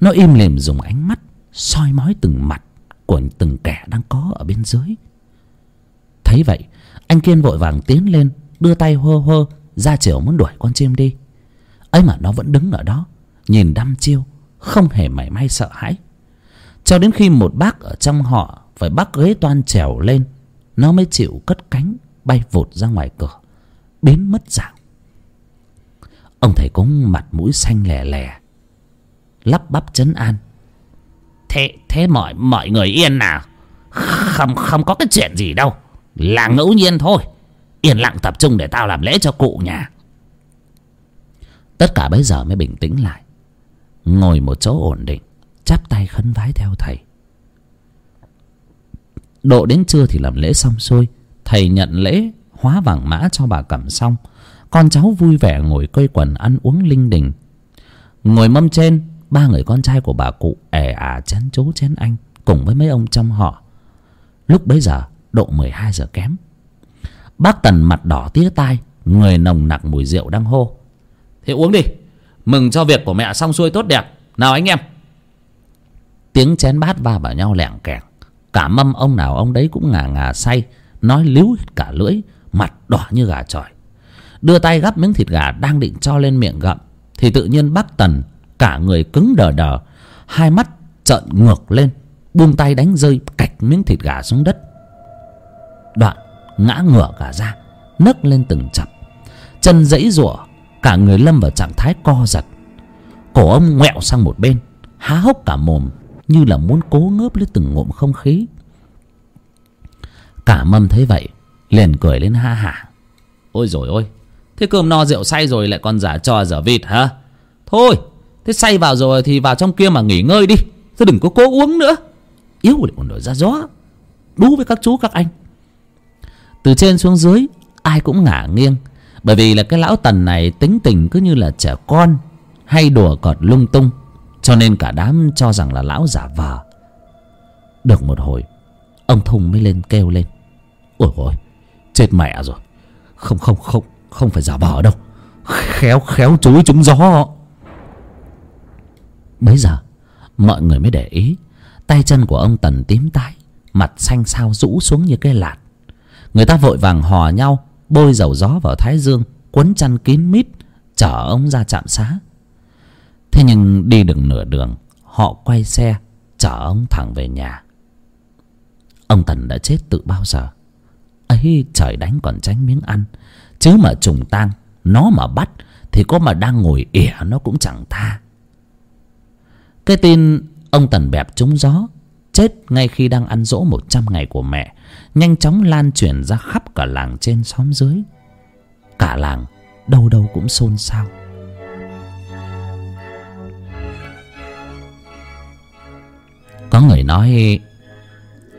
Nó im lìm dùng ánh mắt soi mói từng mặt của từng kẻ đang có ở bên dưới. Thấy vậy, anh kiên vội vàng tiến lên, đưa tay hơ hơ ra chiều muốn đuổi con chim đi. Ấy mà nó vẫn đứng ở đó, nhìn đăm chiêu, không hề mảy may sợ hãi cho đến khi một bác ở trong họ phải bắt ghế toan trèo lên, nó mới chịu cất cánh bay vụt ra ngoài cửa, biến mất dạng. Ông thầy cúng mặt mũi xanh lè lè, lắp bắp chấn an. Thế thế mọi mọi người yên nào? Không không có cái chuyện gì đâu, là ngẫu nhiên thôi. Yên lặng tập trung để tao làm lễ cho cụ nhà. Tất cả bây giờ mới bình tĩnh lại, ngồi một chỗ ổn định chắp tay khấn vái theo thầy. Độ đến trưa thì làm lễ xong xuôi, thầy nhận lễ hóa vàng mã cho bà cẩm xong. Con cháu vui vẻ ngồi quây quần ăn uống linh đình. Ngồi mâm trên, ba người con trai của bà cụ ẻ ả chén chú chén anh cùng với mấy ông trong họ. Lúc bấy giờ, độ mười hai giờ kém. Bác tần mặt đỏ tía tai, người nồng nặc mùi rượu đang hô. Thế uống đi, mừng cho việc của mẹ xong xuôi tốt đẹp. Nào anh em tiếng chén bát va vào nhau lẻng kẻng. Cả mâm ông nào ông đấy cũng ngà ngà say, nói líu hết cả lưỡi, mặt đỏ như gà trọi đưa tay gắp miếng thịt gà đang định cho lên miệng gặm, thì tự nhiên bác tần, cả người cứng đờ đờ, hai mắt trợn ngược lên, buông tay đánh rơi cạch miếng thịt gà xuống đất. Đoạn ngã ngửa cả ra, nấc lên từng chập chân dãy giụa cả người lâm vào trạng thái co giật. Cổ ông ngoẹo sang một bên, há hốc cả mồm như là muốn cố ngớp lấy từng ngụm không khí. Cả mâm thấy vậy, liền cười lên ha hả. Ôi rồi ôi, thế cơm no rượu say rồi lại còn giả trò giả vịt hả? Thôi, thế say vào rồi thì vào trong kia mà nghỉ ngơi đi, chứ đừng có cố uống nữa. Yếu để còn nổi ra gió. Đú với các chú, các anh. Từ trên xuống dưới, ai cũng ngả nghiêng, bởi vì là cái lão tần này tính tình cứ như là trẻ con, hay đùa cọt lung tung cho nên cả đám cho rằng là lão giả vờ. Được một hồi, ông thùng mới lên kêu lên. Ôi ôi chết mẹ rồi. Không không không không phải giả vờ đâu. Khéo khéo chối trúng gió. Bấy giờ, mọi người mới để ý, tay chân của ông tần tím tái, mặt xanh xao rũ xuống như cái lạt. Người ta vội vàng hò nhau, bôi dầu gió vào thái dương, quấn chăn kín mít, chở ông ra trạm xá thế nhưng đi được nửa đường, họ quay xe, chở ông thẳng về nhà. Ông tần đã chết từ bao giờ? Ấy, trời đánh còn tránh miếng ăn. Chứ mà trùng tang, nó mà bắt, thì có mà đang ngồi ỉa nó cũng chẳng tha. Cái tin ông tần bẹp trúng gió, chết ngay khi đang ăn dỗ một trăm ngày của mẹ, nhanh chóng lan truyền ra khắp cả làng trên xóm dưới. Cả làng đâu đâu cũng xôn xao. Có người nói,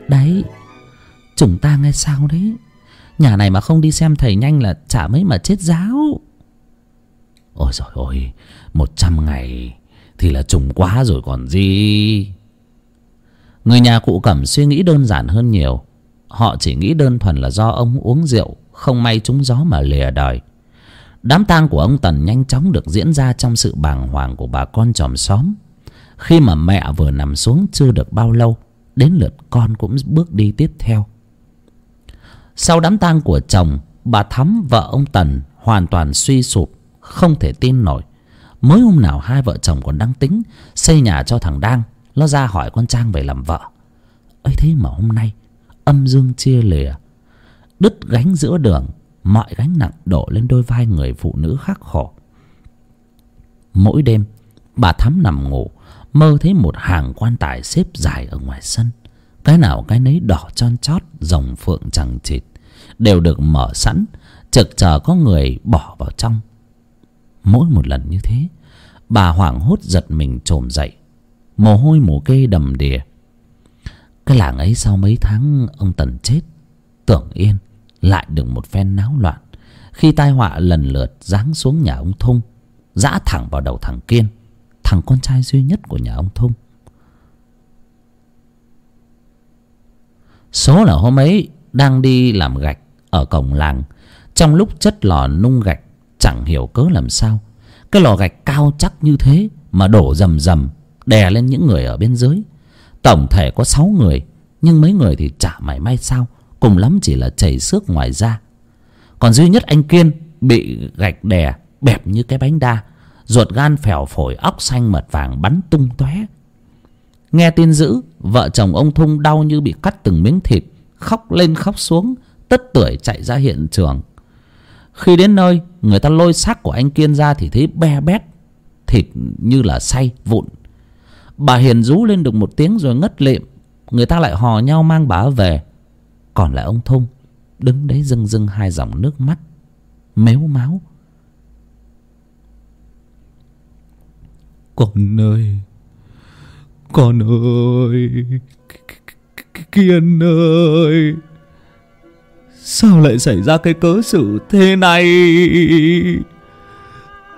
đấy, chúng ta nghe sao đấy? Nhà này mà không đi xem thầy nhanh là chả mấy mà chết giáo. Ôi rồi ôi một trăm ngày thì là trùng quá rồi còn gì. Người nhà cụ cẩm suy nghĩ đơn giản hơn nhiều. Họ chỉ nghĩ đơn thuần là do ông uống rượu, không may trúng gió mà lìa đời. Đám tang của ông tần nhanh chóng được diễn ra trong sự bàng hoàng của bà con chòm xóm khi mà mẹ vừa nằm xuống chưa được bao lâu, đến lượt con cũng bước đi tiếp theo. Sau đám tang của chồng, bà thắm vợ ông tần hoàn toàn suy sụp, không thể tin nổi. Mới hôm nào hai vợ chồng còn đang tính xây nhà cho thằng đang nó ra hỏi con trang về làm vợ. Ấy thế mà hôm nay, âm dương chia lìa. Đứt gánh giữa đường, mọi gánh nặng đổ lên đôi vai người phụ nữ khắc khổ. Mỗi đêm, bà thắm nằm ngủ mơ thấy một hàng quan tài xếp dài ở ngoài sân. Cái nào cái nấy đỏ chon chót rồng phượng chẳng chịt, đều được mở sẵn. Chực chờ có người bỏ vào trong. Mỗi một lần như thế, bà hoảng hốt giật mình trồm dậy. Mồ hôi mồ kê đầm đìa. Cái làng ấy sau mấy tháng ông tần chết, tưởng yên, lại được một phen náo loạn. Khi tai họa lần lượt giáng xuống nhà ông thung giã thẳng vào đầu thằng kiên thằng con trai duy nhất của nhà ông thung số là hôm ấy đang đi làm gạch ở cổng làng. Trong lúc chất lò nung gạch, chẳng hiểu cớ làm sao. Cái lò gạch cao chắc như thế mà đổ rầm rầm, đè lên những người ở bên dưới. Tổng thể có sáu người, nhưng mấy người thì chả mảy may sao, cùng lắm chỉ là chảy xước ngoài da. Còn duy nhất anh kiên bị gạch đè bẹp như cái bánh đa ruột gan phèo phổi, óc xanh mật vàng, bắn tung tóe. Nghe tin dữ, vợ chồng ông thung đau như bị cắt từng miếng thịt, khóc lên khóc xuống, tất tuổi chạy ra hiện trường. Khi đến nơi, người ta lôi xác của anh kiên ra thì thấy be bét, thịt như là say, vụn. Bà hiền rú lên được một tiếng rồi ngất lịm. Người ta lại hò nhau mang bà về. Còn lại ông thung đứng đấy rưng rưng hai dòng nước mắt, mếu máo con ơi con ơi kiên ơi sao lại xảy ra cái cớ sự thế này?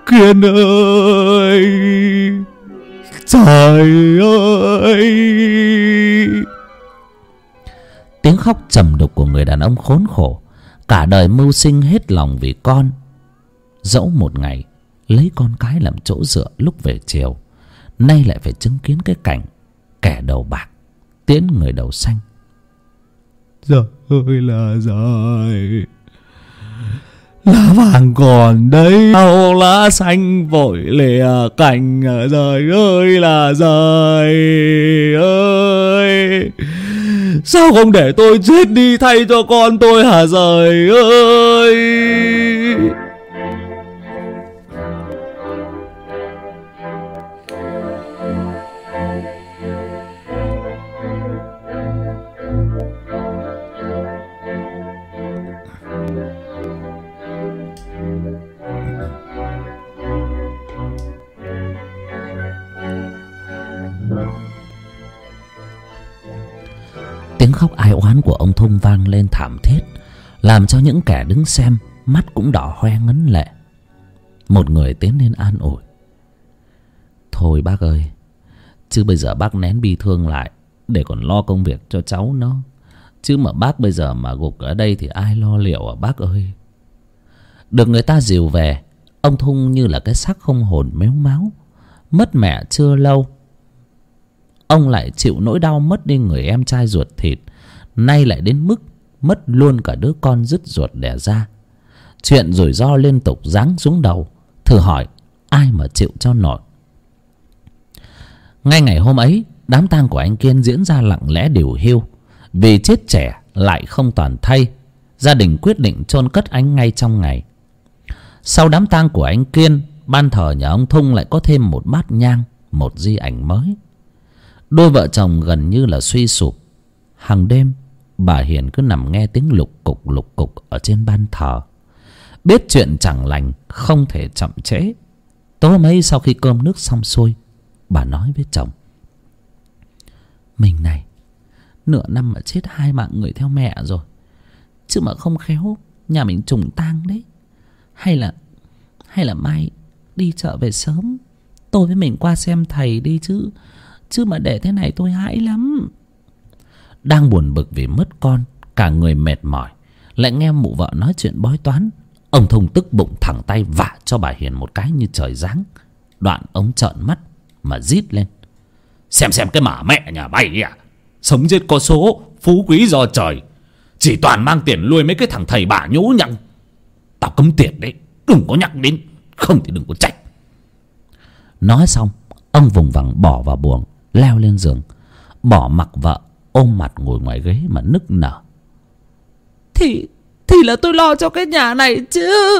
Kiên ơi trời ơi. Tiếng khóc trầm đục của người đàn ông khốn khổ. Cả đời mưu sinh hết lòng vì con. Dẫu một ngày lấy con cái làm chỗ dựa lúc về chiều nay lại phải chứng kiến cái cảnh kẻ đầu bạc tiễn người đầu xanh. Ơi là trời Lá vàng còn đấy Đâu lá xanh vội lìa cành. Trời ơi là trời ơi. Sao không để tôi chết đi thay cho con tôi hả trời ơi ai oán của ông thung vang lên thảm thiết, làm cho những kẻ đứng xem mắt cũng đỏ hoe ngấn lệ. Một người tiến lên an ủi. Thôi bác ơi, chứ bây giờ bác nén bi thương lại để còn lo công việc cho cháu nó. Chứ mà bác bây giờ mà gục ở đây thì ai lo liệu à bác ơi? Được người ta dìu về, ông thung như là cái xác không hồn méo máu, mất mẹ chưa lâu. Ông lại chịu nỗi đau mất đi người em trai ruột thịt nay lại đến mức mất luôn cả đứa con dứt ruột đẻ ra. Chuyện rủi ro liên tục giáng xuống đầu, thử hỏi ai mà chịu cho nổi. Ngay ngày hôm ấy, đám tang của anh kiên diễn ra lặng lẽ điều hiu vì chết trẻ lại không toàn thay, gia đình quyết định chôn cất anh ngay trong ngày. Sau đám tang của anh kiên, ban thờ nhà ông thung lại có thêm một bát nhang, một di ảnh mới. Đôi vợ chồng gần như là suy sụp. Hàng đêm bà hiền cứ nằm nghe tiếng lục cục lục cục ở trên ban thờ. Biết chuyện chẳng lành, không thể chậm trễ. Tối hôm ấy sau khi cơm nước xong xuôi, bà nói với chồng. Mình này, nửa năm mà chết hai mạng người theo mẹ rồi. Chứ mà không khéo, nhà mình trùng tang đấy. Hay là hay là mai đi chợ về sớm. Tôi với mình qua xem thầy đi chứ. Chứ mà để thế này tôi hãi lắm đang buồn bực vì mất con, cả người mệt mỏi. Lại nghe mụ vợ nói chuyện bói toán. Ông thông tức bụng thẳng tay vả cho bà hiền một cái như trời giáng. Đoạn ông trợn mắt mà rít lên. Xem xem cái mả mẹ nhà bay à. Sống chết có số, Phú quý do trời. Chỉ toàn mang tiền nuôi mấy cái thằng thầy bà nhố nhăng Tao cấm tiền đấy, Đừng có nhắc đến. Không thì đừng có trách. Nói xong, Ông vùng vằng bỏ vào buồng, Leo lên giường. Bỏ mặc vợ Ôm mặt ngồi ngoài ghế mà nức nở. Thì Thì là tôi lo cho cái nhà này chứ.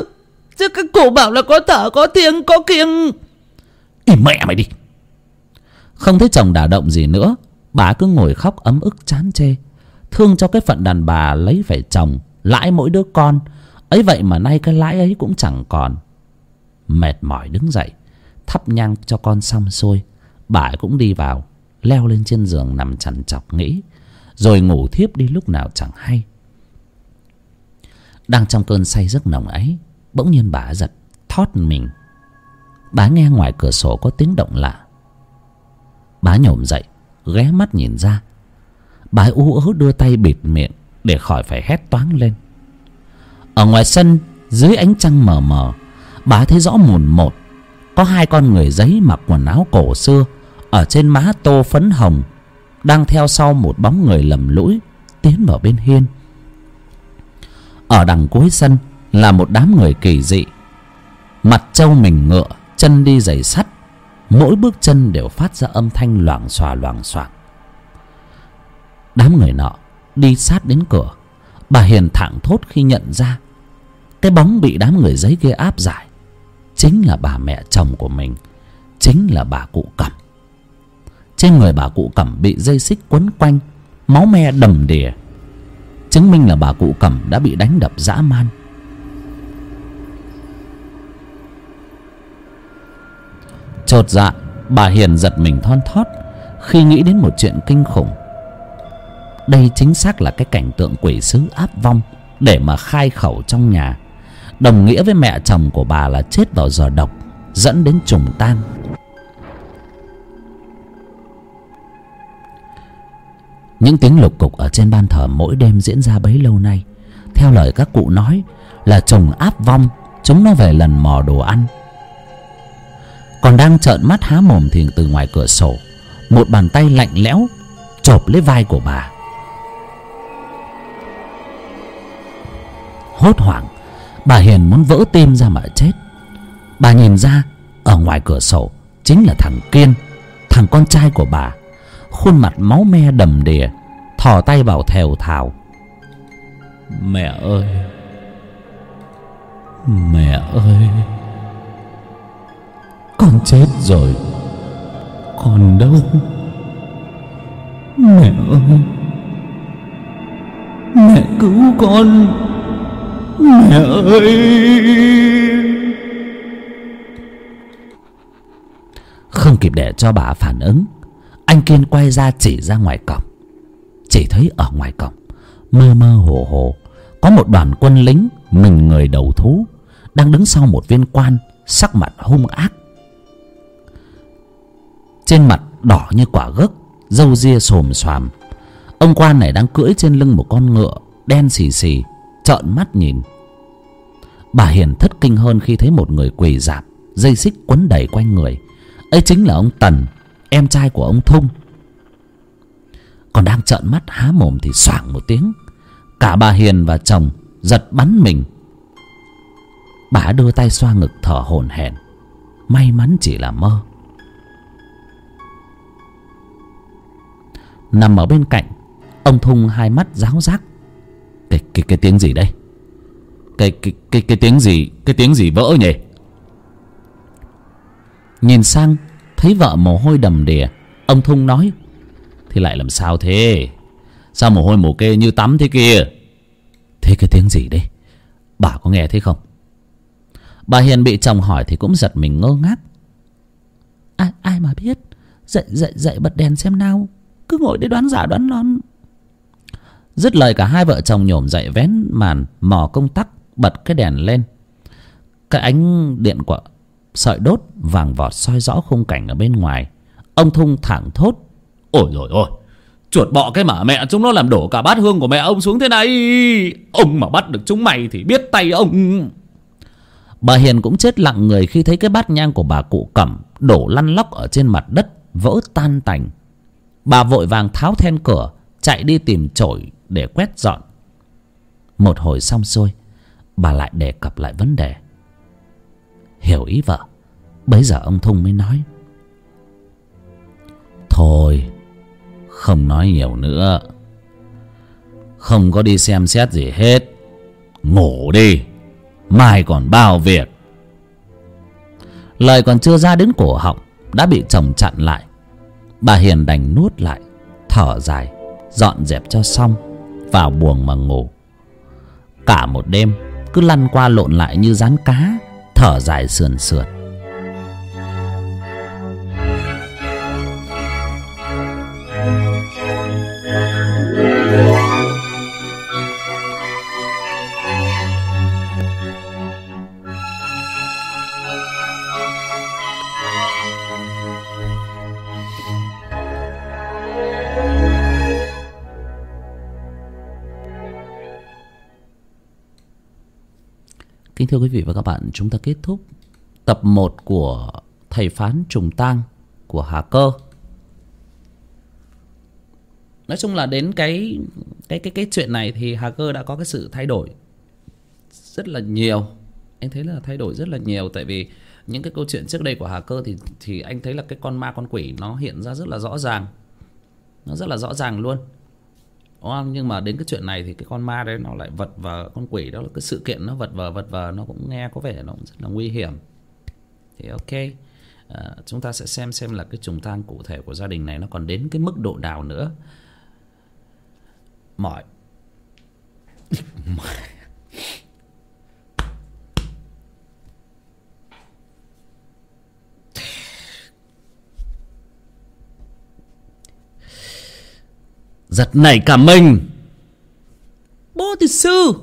Chứ các cụ bảo là có thở có tiếng có kiêng. Im mẹ mày đi. Không thấy chồng đả động gì nữa Bà cứ ngồi khóc ấm ức chán chê. Thương cho cái phận đàn bà lấy phải chồng Lãi mỗi đứa con. Ấy vậy mà nay cái lãi ấy cũng chẳng còn. Mệt mỏi đứng dậy Thắp nhang cho con xong xuôi Bà cũng đi vào Leo lên trên giường nằm chằn chọc nghĩ, Rồi ngủ thiếp đi lúc nào chẳng hay. Đang trong cơn say giấc nồng ấy, Bỗng nhiên bà giật, Thót mình. Bà nghe ngoài cửa sổ có tiếng động lạ. Bà nhổm dậy, ghé mắt nhìn ra. Bà ú ớ đưa tay bịt miệng để khỏi phải hét toáng lên. Ở ngoài sân, dưới ánh trăng mờ mờ, bà thấy rõ mồn một, có hai con người giấy mặc quần áo cổ xưa ở trên má tô phấn hồng, đang theo sau một bóng người lầm lũi tiến vào bên hiên. Ở đằng cuối sân là một đám người kỳ dị, mặt trâu mình ngựa, chân đi giày sắt, mỗi bước chân đều phát ra âm thanh loảng xòa loảng xoảng đám người nọ đi sát đến cửa, bà hiền thẳng thốt khi nhận ra cái bóng bị đám người giấy kia áp giải chính là bà mẹ chồng của mình, chính là bà cụ cẩm trên người bà cụ cẩm bị dây xích quấn quanh, máu me đầm đìa. Chứng minh là bà cụ cẩm đã bị đánh đập dã man. Chột dạ bà hiền giật mình thon thót khi nghĩ đến một chuyện kinh khủng. Đây chính xác là cái cảnh tượng quỷ sứ áp vong để mà khai khẩu trong nhà. Đồng nghĩa với mẹ chồng của bà là chết vào giờ độc, dẫn đến trùng tang. Những tiếng lục cục ở trên ban thờ mỗi đêm diễn ra bấy lâu nay. Theo lời các cụ nói, là trùng áp vong, chúng nó về lần mò đồ ăn. Còn đang trợn mắt há mồm thì từ ngoài cửa sổ, một bàn tay lạnh lẽo chộp lấy vai của bà. Hốt hoảng, bà hiền muốn vỡ tim ra mà chết. Bà nhìn ra, ở ngoài cửa sổ chính là thằng kiên, thằng con trai của bà khuôn mặt máu me đầm đìa, thò tay vào thèo thào. Mẹ ơi mẹ ơi, con chết rồi, con đâu? Mẹ ơi, mẹ cứu con. Mẹ ơi. Không kịp để cho bà phản ứng anh kiên quay ra chỉ ra ngoài cổng. Chỉ thấy ở ngoài cổng, mơ mơ hồ hồ, có một đoàn quân lính mình người đầu thú đang đứng sau một viên quan sắc mặt hung ác. Trên mặt đỏ như quả gấc, râu ria xồm xoàm. Ông quan này đang cưỡi trên lưng một con ngựa đen xì xì, trợn mắt nhìn. Bà hiền thất kinh hơn khi thấy một người quỳ dạp, dây xích quấn đầy quanh người. Ấy chính là ông tần em trai của ông thung. Còn đang trợn mắt há mồm thì xoảng một tiếng. Cả bà hiền và chồng giật bắn mình. Bà đưa tay xoa ngực thở hổn hển. May mắn chỉ là mơ. Nằm ở bên cạnh, ông thung hai mắt ráo rác. Cái cái cái tiếng gì đây? Cái cái cái cái tiếng gì, cái tiếng gì vỡ nhỉ? Nhìn sang thấy vợ mồ hôi đầm đìa. Ông thung nói thì lại làm sao thế? Sao mồ hôi mồ kê như tắm thế kia? Thế cái tiếng gì đây bà có nghe thấy không? Bà hiền bị chồng hỏi thì cũng giật mình ngơ ngác. Ai ai mà biết? Dậy dậy dậy bật đèn xem nào. Cứ ngồi để đoán giả đoán non. Dứt lời cả hai vợ chồng nhổm dậy vén màn mò công tắc bật cái đèn lên. Cái ánh điện của sợi đốt vàng vọt soi rõ khung cảnh ở bên ngoài. Ông thung thẳng thốt, ôi rồi ôi, chuột bọ cái mà mẹ chúng nó làm đổ cả bát hương của mẹ ông xuống thế này. Ông mà bắt được chúng mày thì biết tay ông. Bà hiền cũng chết lặng người khi thấy cái bát nhang của bà cụ cẩm đổ lăn lóc ở trên mặt đất, vỡ tan tành. Bà vội vàng tháo then cửa, chạy đi tìm chổi để quét dọn. Một hồi xong xuôi, bà lại đề cập lại vấn đề hiểu ý vợ. Bấy giờ ông thung mới nói. Thôi, không nói nhiều nữa. Không có đi xem xét gì hết. Ngủ đi, mai còn bao việc. Lời còn chưa ra đến cổ họng, đã bị chồng chặn lại. Bà hiền đành nuốt lại, thở dài, dọn dẹp cho xong, vào buồng mà ngủ. Cả một đêm, cứ lăn qua lộn lại như rán cá thở dài sườn sượt. Kính thưa quý vị và các bạn, chúng ta kết thúc tập 1 của Thầy Phán Trùng Tang của Hà Cơ. Nói chung là đến cái cái cái cái chuyện này thì Hà Cơ đã có cái sự thay đổi rất là nhiều. Anh thấy là thay đổi rất là nhiều tại vì những cái câu chuyện trước đây của Hà Cơ thì thì anh thấy là cái con ma con quỷ nó hiện ra rất là rõ ràng. Nó rất là rõ ràng luôn. Đúng không? Nhưng mà đến cái chuyện này thì cái con ma đấy nó lại vật vờ con quỷ đó là cái sự kiện nó vật vờ vật vờ nó cũng nghe có vẻ nó cũng rất là nguy hiểm. Thì ok. À, chúng ta sẽ xem xem là cái trùng tang cụ thể của gia đình này nó còn đến cái mức độ nào nữa. Mỏi. giật nảy cả mình. Bố thì sư.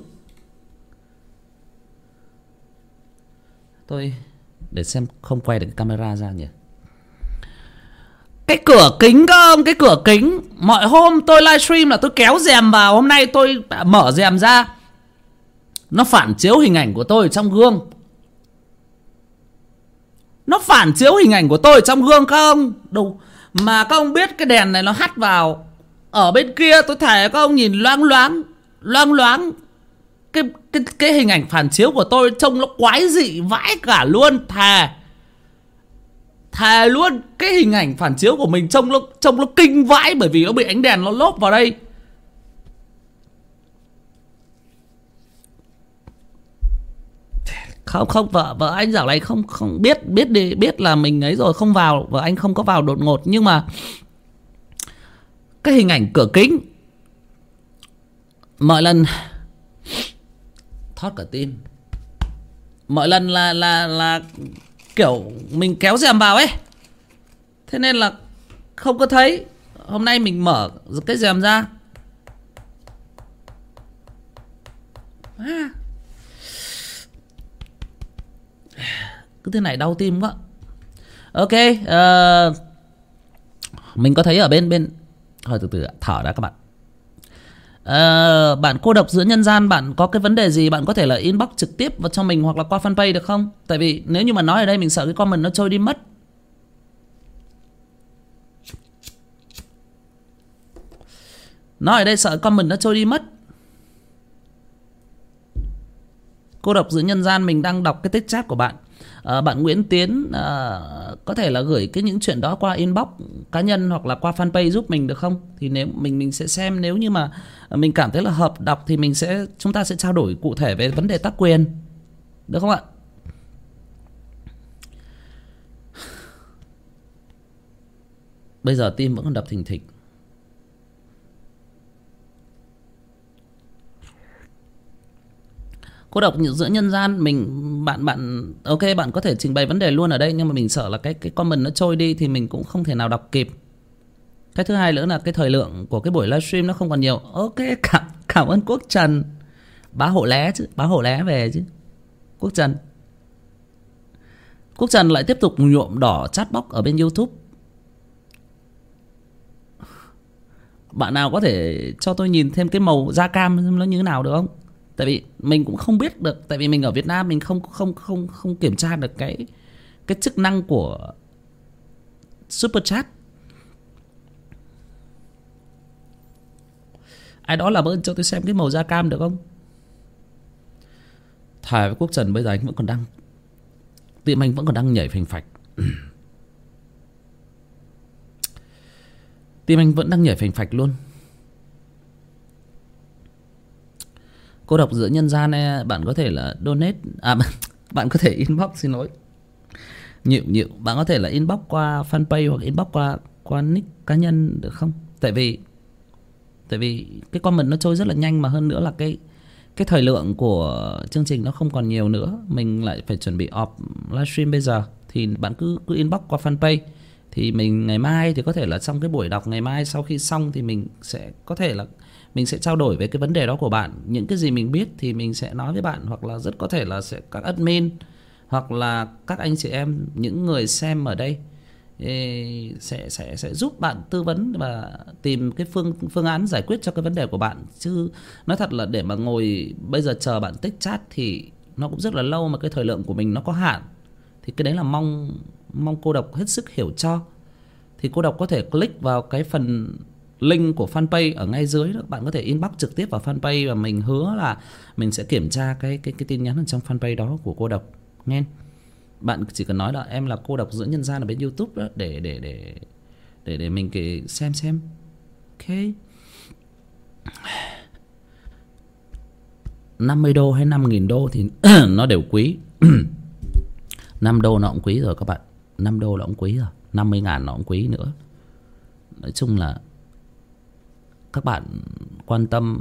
Tôi để xem không quay được camera ra nhỉ. Cái cửa kính cơ ông cái cửa kính. Mọi hôm tôi livestream là tôi kéo rèm vào. Hôm nay tôi mở rèm ra. Nó phản chiếu hình ảnh của tôi trong gương. Nó phản chiếu hình ảnh của tôi trong gương các ông. Đâu mà các ông biết cái đèn này nó hắt vào ở bên kia tôi thề các ông nhìn loáng loáng loáng loáng. Cái cái cái hình ảnh phản chiếu của tôi trông nó quái dị vãi cả luôn, thề. Thề luôn, cái hình ảnh phản chiếu của mình trông nó trông nó kinh vãi bởi vì nó bị ánh đèn nó lốp vào đây. Không không, vợ vợ anh dạo này không không biết biết đi, biết là mình ấy rồi, không vào, vợ anh không có vào đột ngột. Nhưng mà cái hình ảnh cửa kính. Mọi lần thoát cả tim mọi lần là là là kiểu mình kéo rèm vào ấy. Thế nên là không có thấy. Hôm nay mình mở cái rèm ra. À. cứ thế này đau tim quá. Ok uh, mình có thấy ở bên bên thôi từ từ thở đã các bạn. À, bạn cô độc giữa nhân gian bạn có cái vấn đề gì bạn có thể là inbox trực tiếp vào cho mình hoặc là qua fanpage được không? Tại vì nếu như mà nói ở đây mình sợ cái comment nó trôi đi mất. Nói ở đây sợ comment nó trôi đi mất. Cô độc giữa nhân gian mình đang đọc cái tích chat của bạn à, bạn Nguyễn Tiến à, có thể là gửi cái những chuyện đó qua inbox cá nhân hoặc là qua fanpage giúp mình được không? Thì nếu mình mình sẽ xem nếu như mà mình cảm thấy là hợp đọc thì mình sẽ chúng ta sẽ trao đổi cụ thể về vấn đề tác quyền. Được không ạ? Bây giờ tim vẫn còn đập thình thịch. Cô độc giữa nhân gian, mình, bạn bạn, ok, bạn có thể trình bày vấn đề luôn ở đây, nhưng mà mình sợ là cái cái comment nó trôi đi thì mình cũng không thể nào đọc kịp. Cái thứ hai nữa là cái thời lượng của cái buổi livestream nó không còn nhiều. Ok, cảm cảm ơn quốc trần. Bá hộ lé chứ, bá hộ lé về chứ. Quốc trần. Quốc trần lại tiếp tục nhuộm đỏ chat box ở bên youtube. Bạn nào có thể cho tôi nhìn thêm cái màu da cam nó như thế nào được không? Tại vì mình cũng không biết được, tại vì mình ở Việt Nam mình không không không không kiểm tra được cái cái chức năng của super chat ai đó làm ơn cho tôi xem cái màu da cam được không? Thà với quốc trần bây giờ anh vẫn còn đang tim anh vẫn còn đang nhảy phành phạch. Tim anh vẫn đang nhảy phành phạch luôn. Cô đọc giữa nhân gian này, bạn có thể là donate à bạn có thể inbox xin lỗi. Nhịu nhịu bạn có thể là inbox qua fanpage hoặc inbox qua qua nick cá nhân được không? Tại vì tại vì cái comment nó trôi rất là nhanh mà hơn nữa là cái cái thời lượng của chương trình nó không còn nhiều nữa. Mình lại phải chuẩn bị off livestream bây giờ. Thì bạn cứ cứ inbox qua fanpage. Thì mình ngày mai thì có thể là trong cái buổi đọc ngày mai sau khi xong thì mình sẽ có thể là mình sẽ trao đổi về cái vấn đề đó của bạn. Những cái gì mình biết thì mình sẽ nói với bạn, hoặc là rất có thể là sẽ các admin, hoặc là các anh chị em, những người xem ở đây sẽ sẽ sẽ giúp bạn tư vấn và tìm cái phương phương án giải quyết cho cái vấn đề của bạn. Chứ nói thật là để mà ngồi bây giờ chờ bạn tích chat thì nó cũng rất là lâu mà cái thời lượng của mình nó có hạn. Thì cái đấy là mong mong cô độc hết sức hiểu cho. Thì cô độc có thể click vào cái phần link của fanpage ở ngay dưới đó. Bạn có thể inbox trực tiếp vào fanpage và mình hứa là mình sẽ kiểm tra cái cái cái tin nhắn ở trong fanpage đó của cô độc, nghe. Bạn chỉ cần nói là em là cô độc giữa nhân gian ở bên youtube đó, để để để để để mình kể xem xem. Ok. 50 đô hay 5.000 đô thì nó đều quý. 5 đô nó cũng quý rồi các bạn. 5 đô nó cũng quý rồi. 50 ngàn nó cũng quý nữa. Nói chung là các bạn quan tâm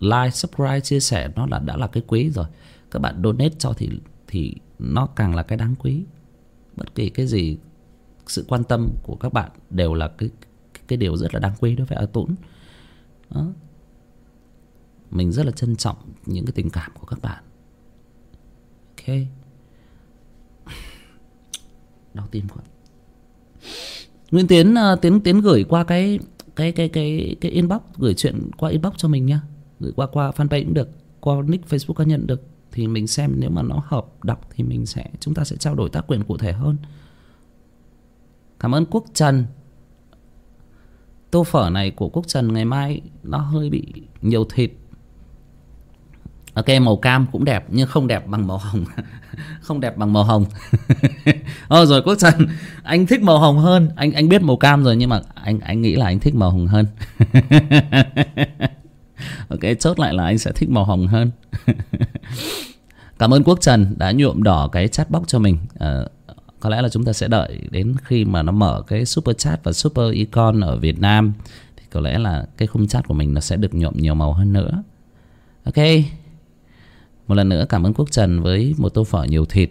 Like, subscribe, chia sẻ Nó là đã là cái quý rồi. Các bạn donate cho thì thì nó càng là cái đáng quý. Bất kỳ cái gì sự quan tâm của các bạn đều là cái cái điều rất là đáng quý đối với A Tũng đó. mình rất là trân trọng những cái tình cảm của các bạn. Ok. Đau tim quá. Nguyên Tiến uh, Tiến Tiến gửi qua cái cái cái cái cái inbox, gửi chuyện qua inbox cho mình nha gửi qua qua fanpage cũng được, qua nick Facebook cá nhân được. Thì mình xem nếu mà nó hợp đọc thì mình sẽ, chúng ta sẽ trao đổi tác quyền cụ thể hơn. Cảm ơn quốc trần. Tô phở này của quốc trần ngày mai nó hơi bị nhiều thịt. Ok, màu cam cũng đẹp nhưng không đẹp bằng màu hồng. không đẹp bằng màu hồng. Ờ rồi quốc trần anh thích màu hồng hơn. Anh anh biết màu cam rồi nhưng mà anh anh nghĩ là anh thích màu hồng hơn. Ok chốt lại là anh sẽ thích màu hồng hơn. Cảm ơn quốc trần đã nhuộm đỏ cái chat box cho mình. À, có lẽ là chúng ta sẽ đợi đến khi mà nó mở cái super chat và super icon ở việt nam. Thì có lẽ là cái khung chat của mình nó sẽ được nhuộm nhiều màu hơn nữa. Ok một lần nữa cảm ơn quốc trần với một tô phở nhiều thịt.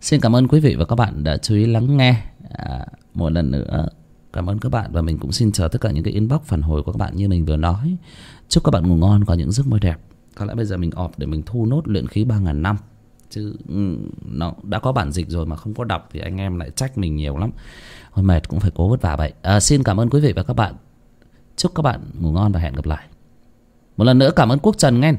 Xin cảm ơn quý vị và các bạn đã chú ý lắng nghe. À, một lần nữa cảm ơn các bạn và mình cũng xin chờ tất cả những cái inbox phản hồi của các bạn như mình vừa nói. Chúc các bạn ngủ ngon có những giấc mơ đẹp. Có lẽ bây giờ mình ọp để mình thu nốt luyện khí ba ngàn năm. Chứ ừ, nó đã có bản dịch rồi mà không có đọc thì anh em lại trách mình nhiều lắm. Hồi mệt cũng phải cố vất vả vậy. À, xin cảm ơn quý vị và các bạn. Chúc các bạn ngủ ngon và hẹn gặp lại. Một lần nữa cảm ơn quốc trần nghe.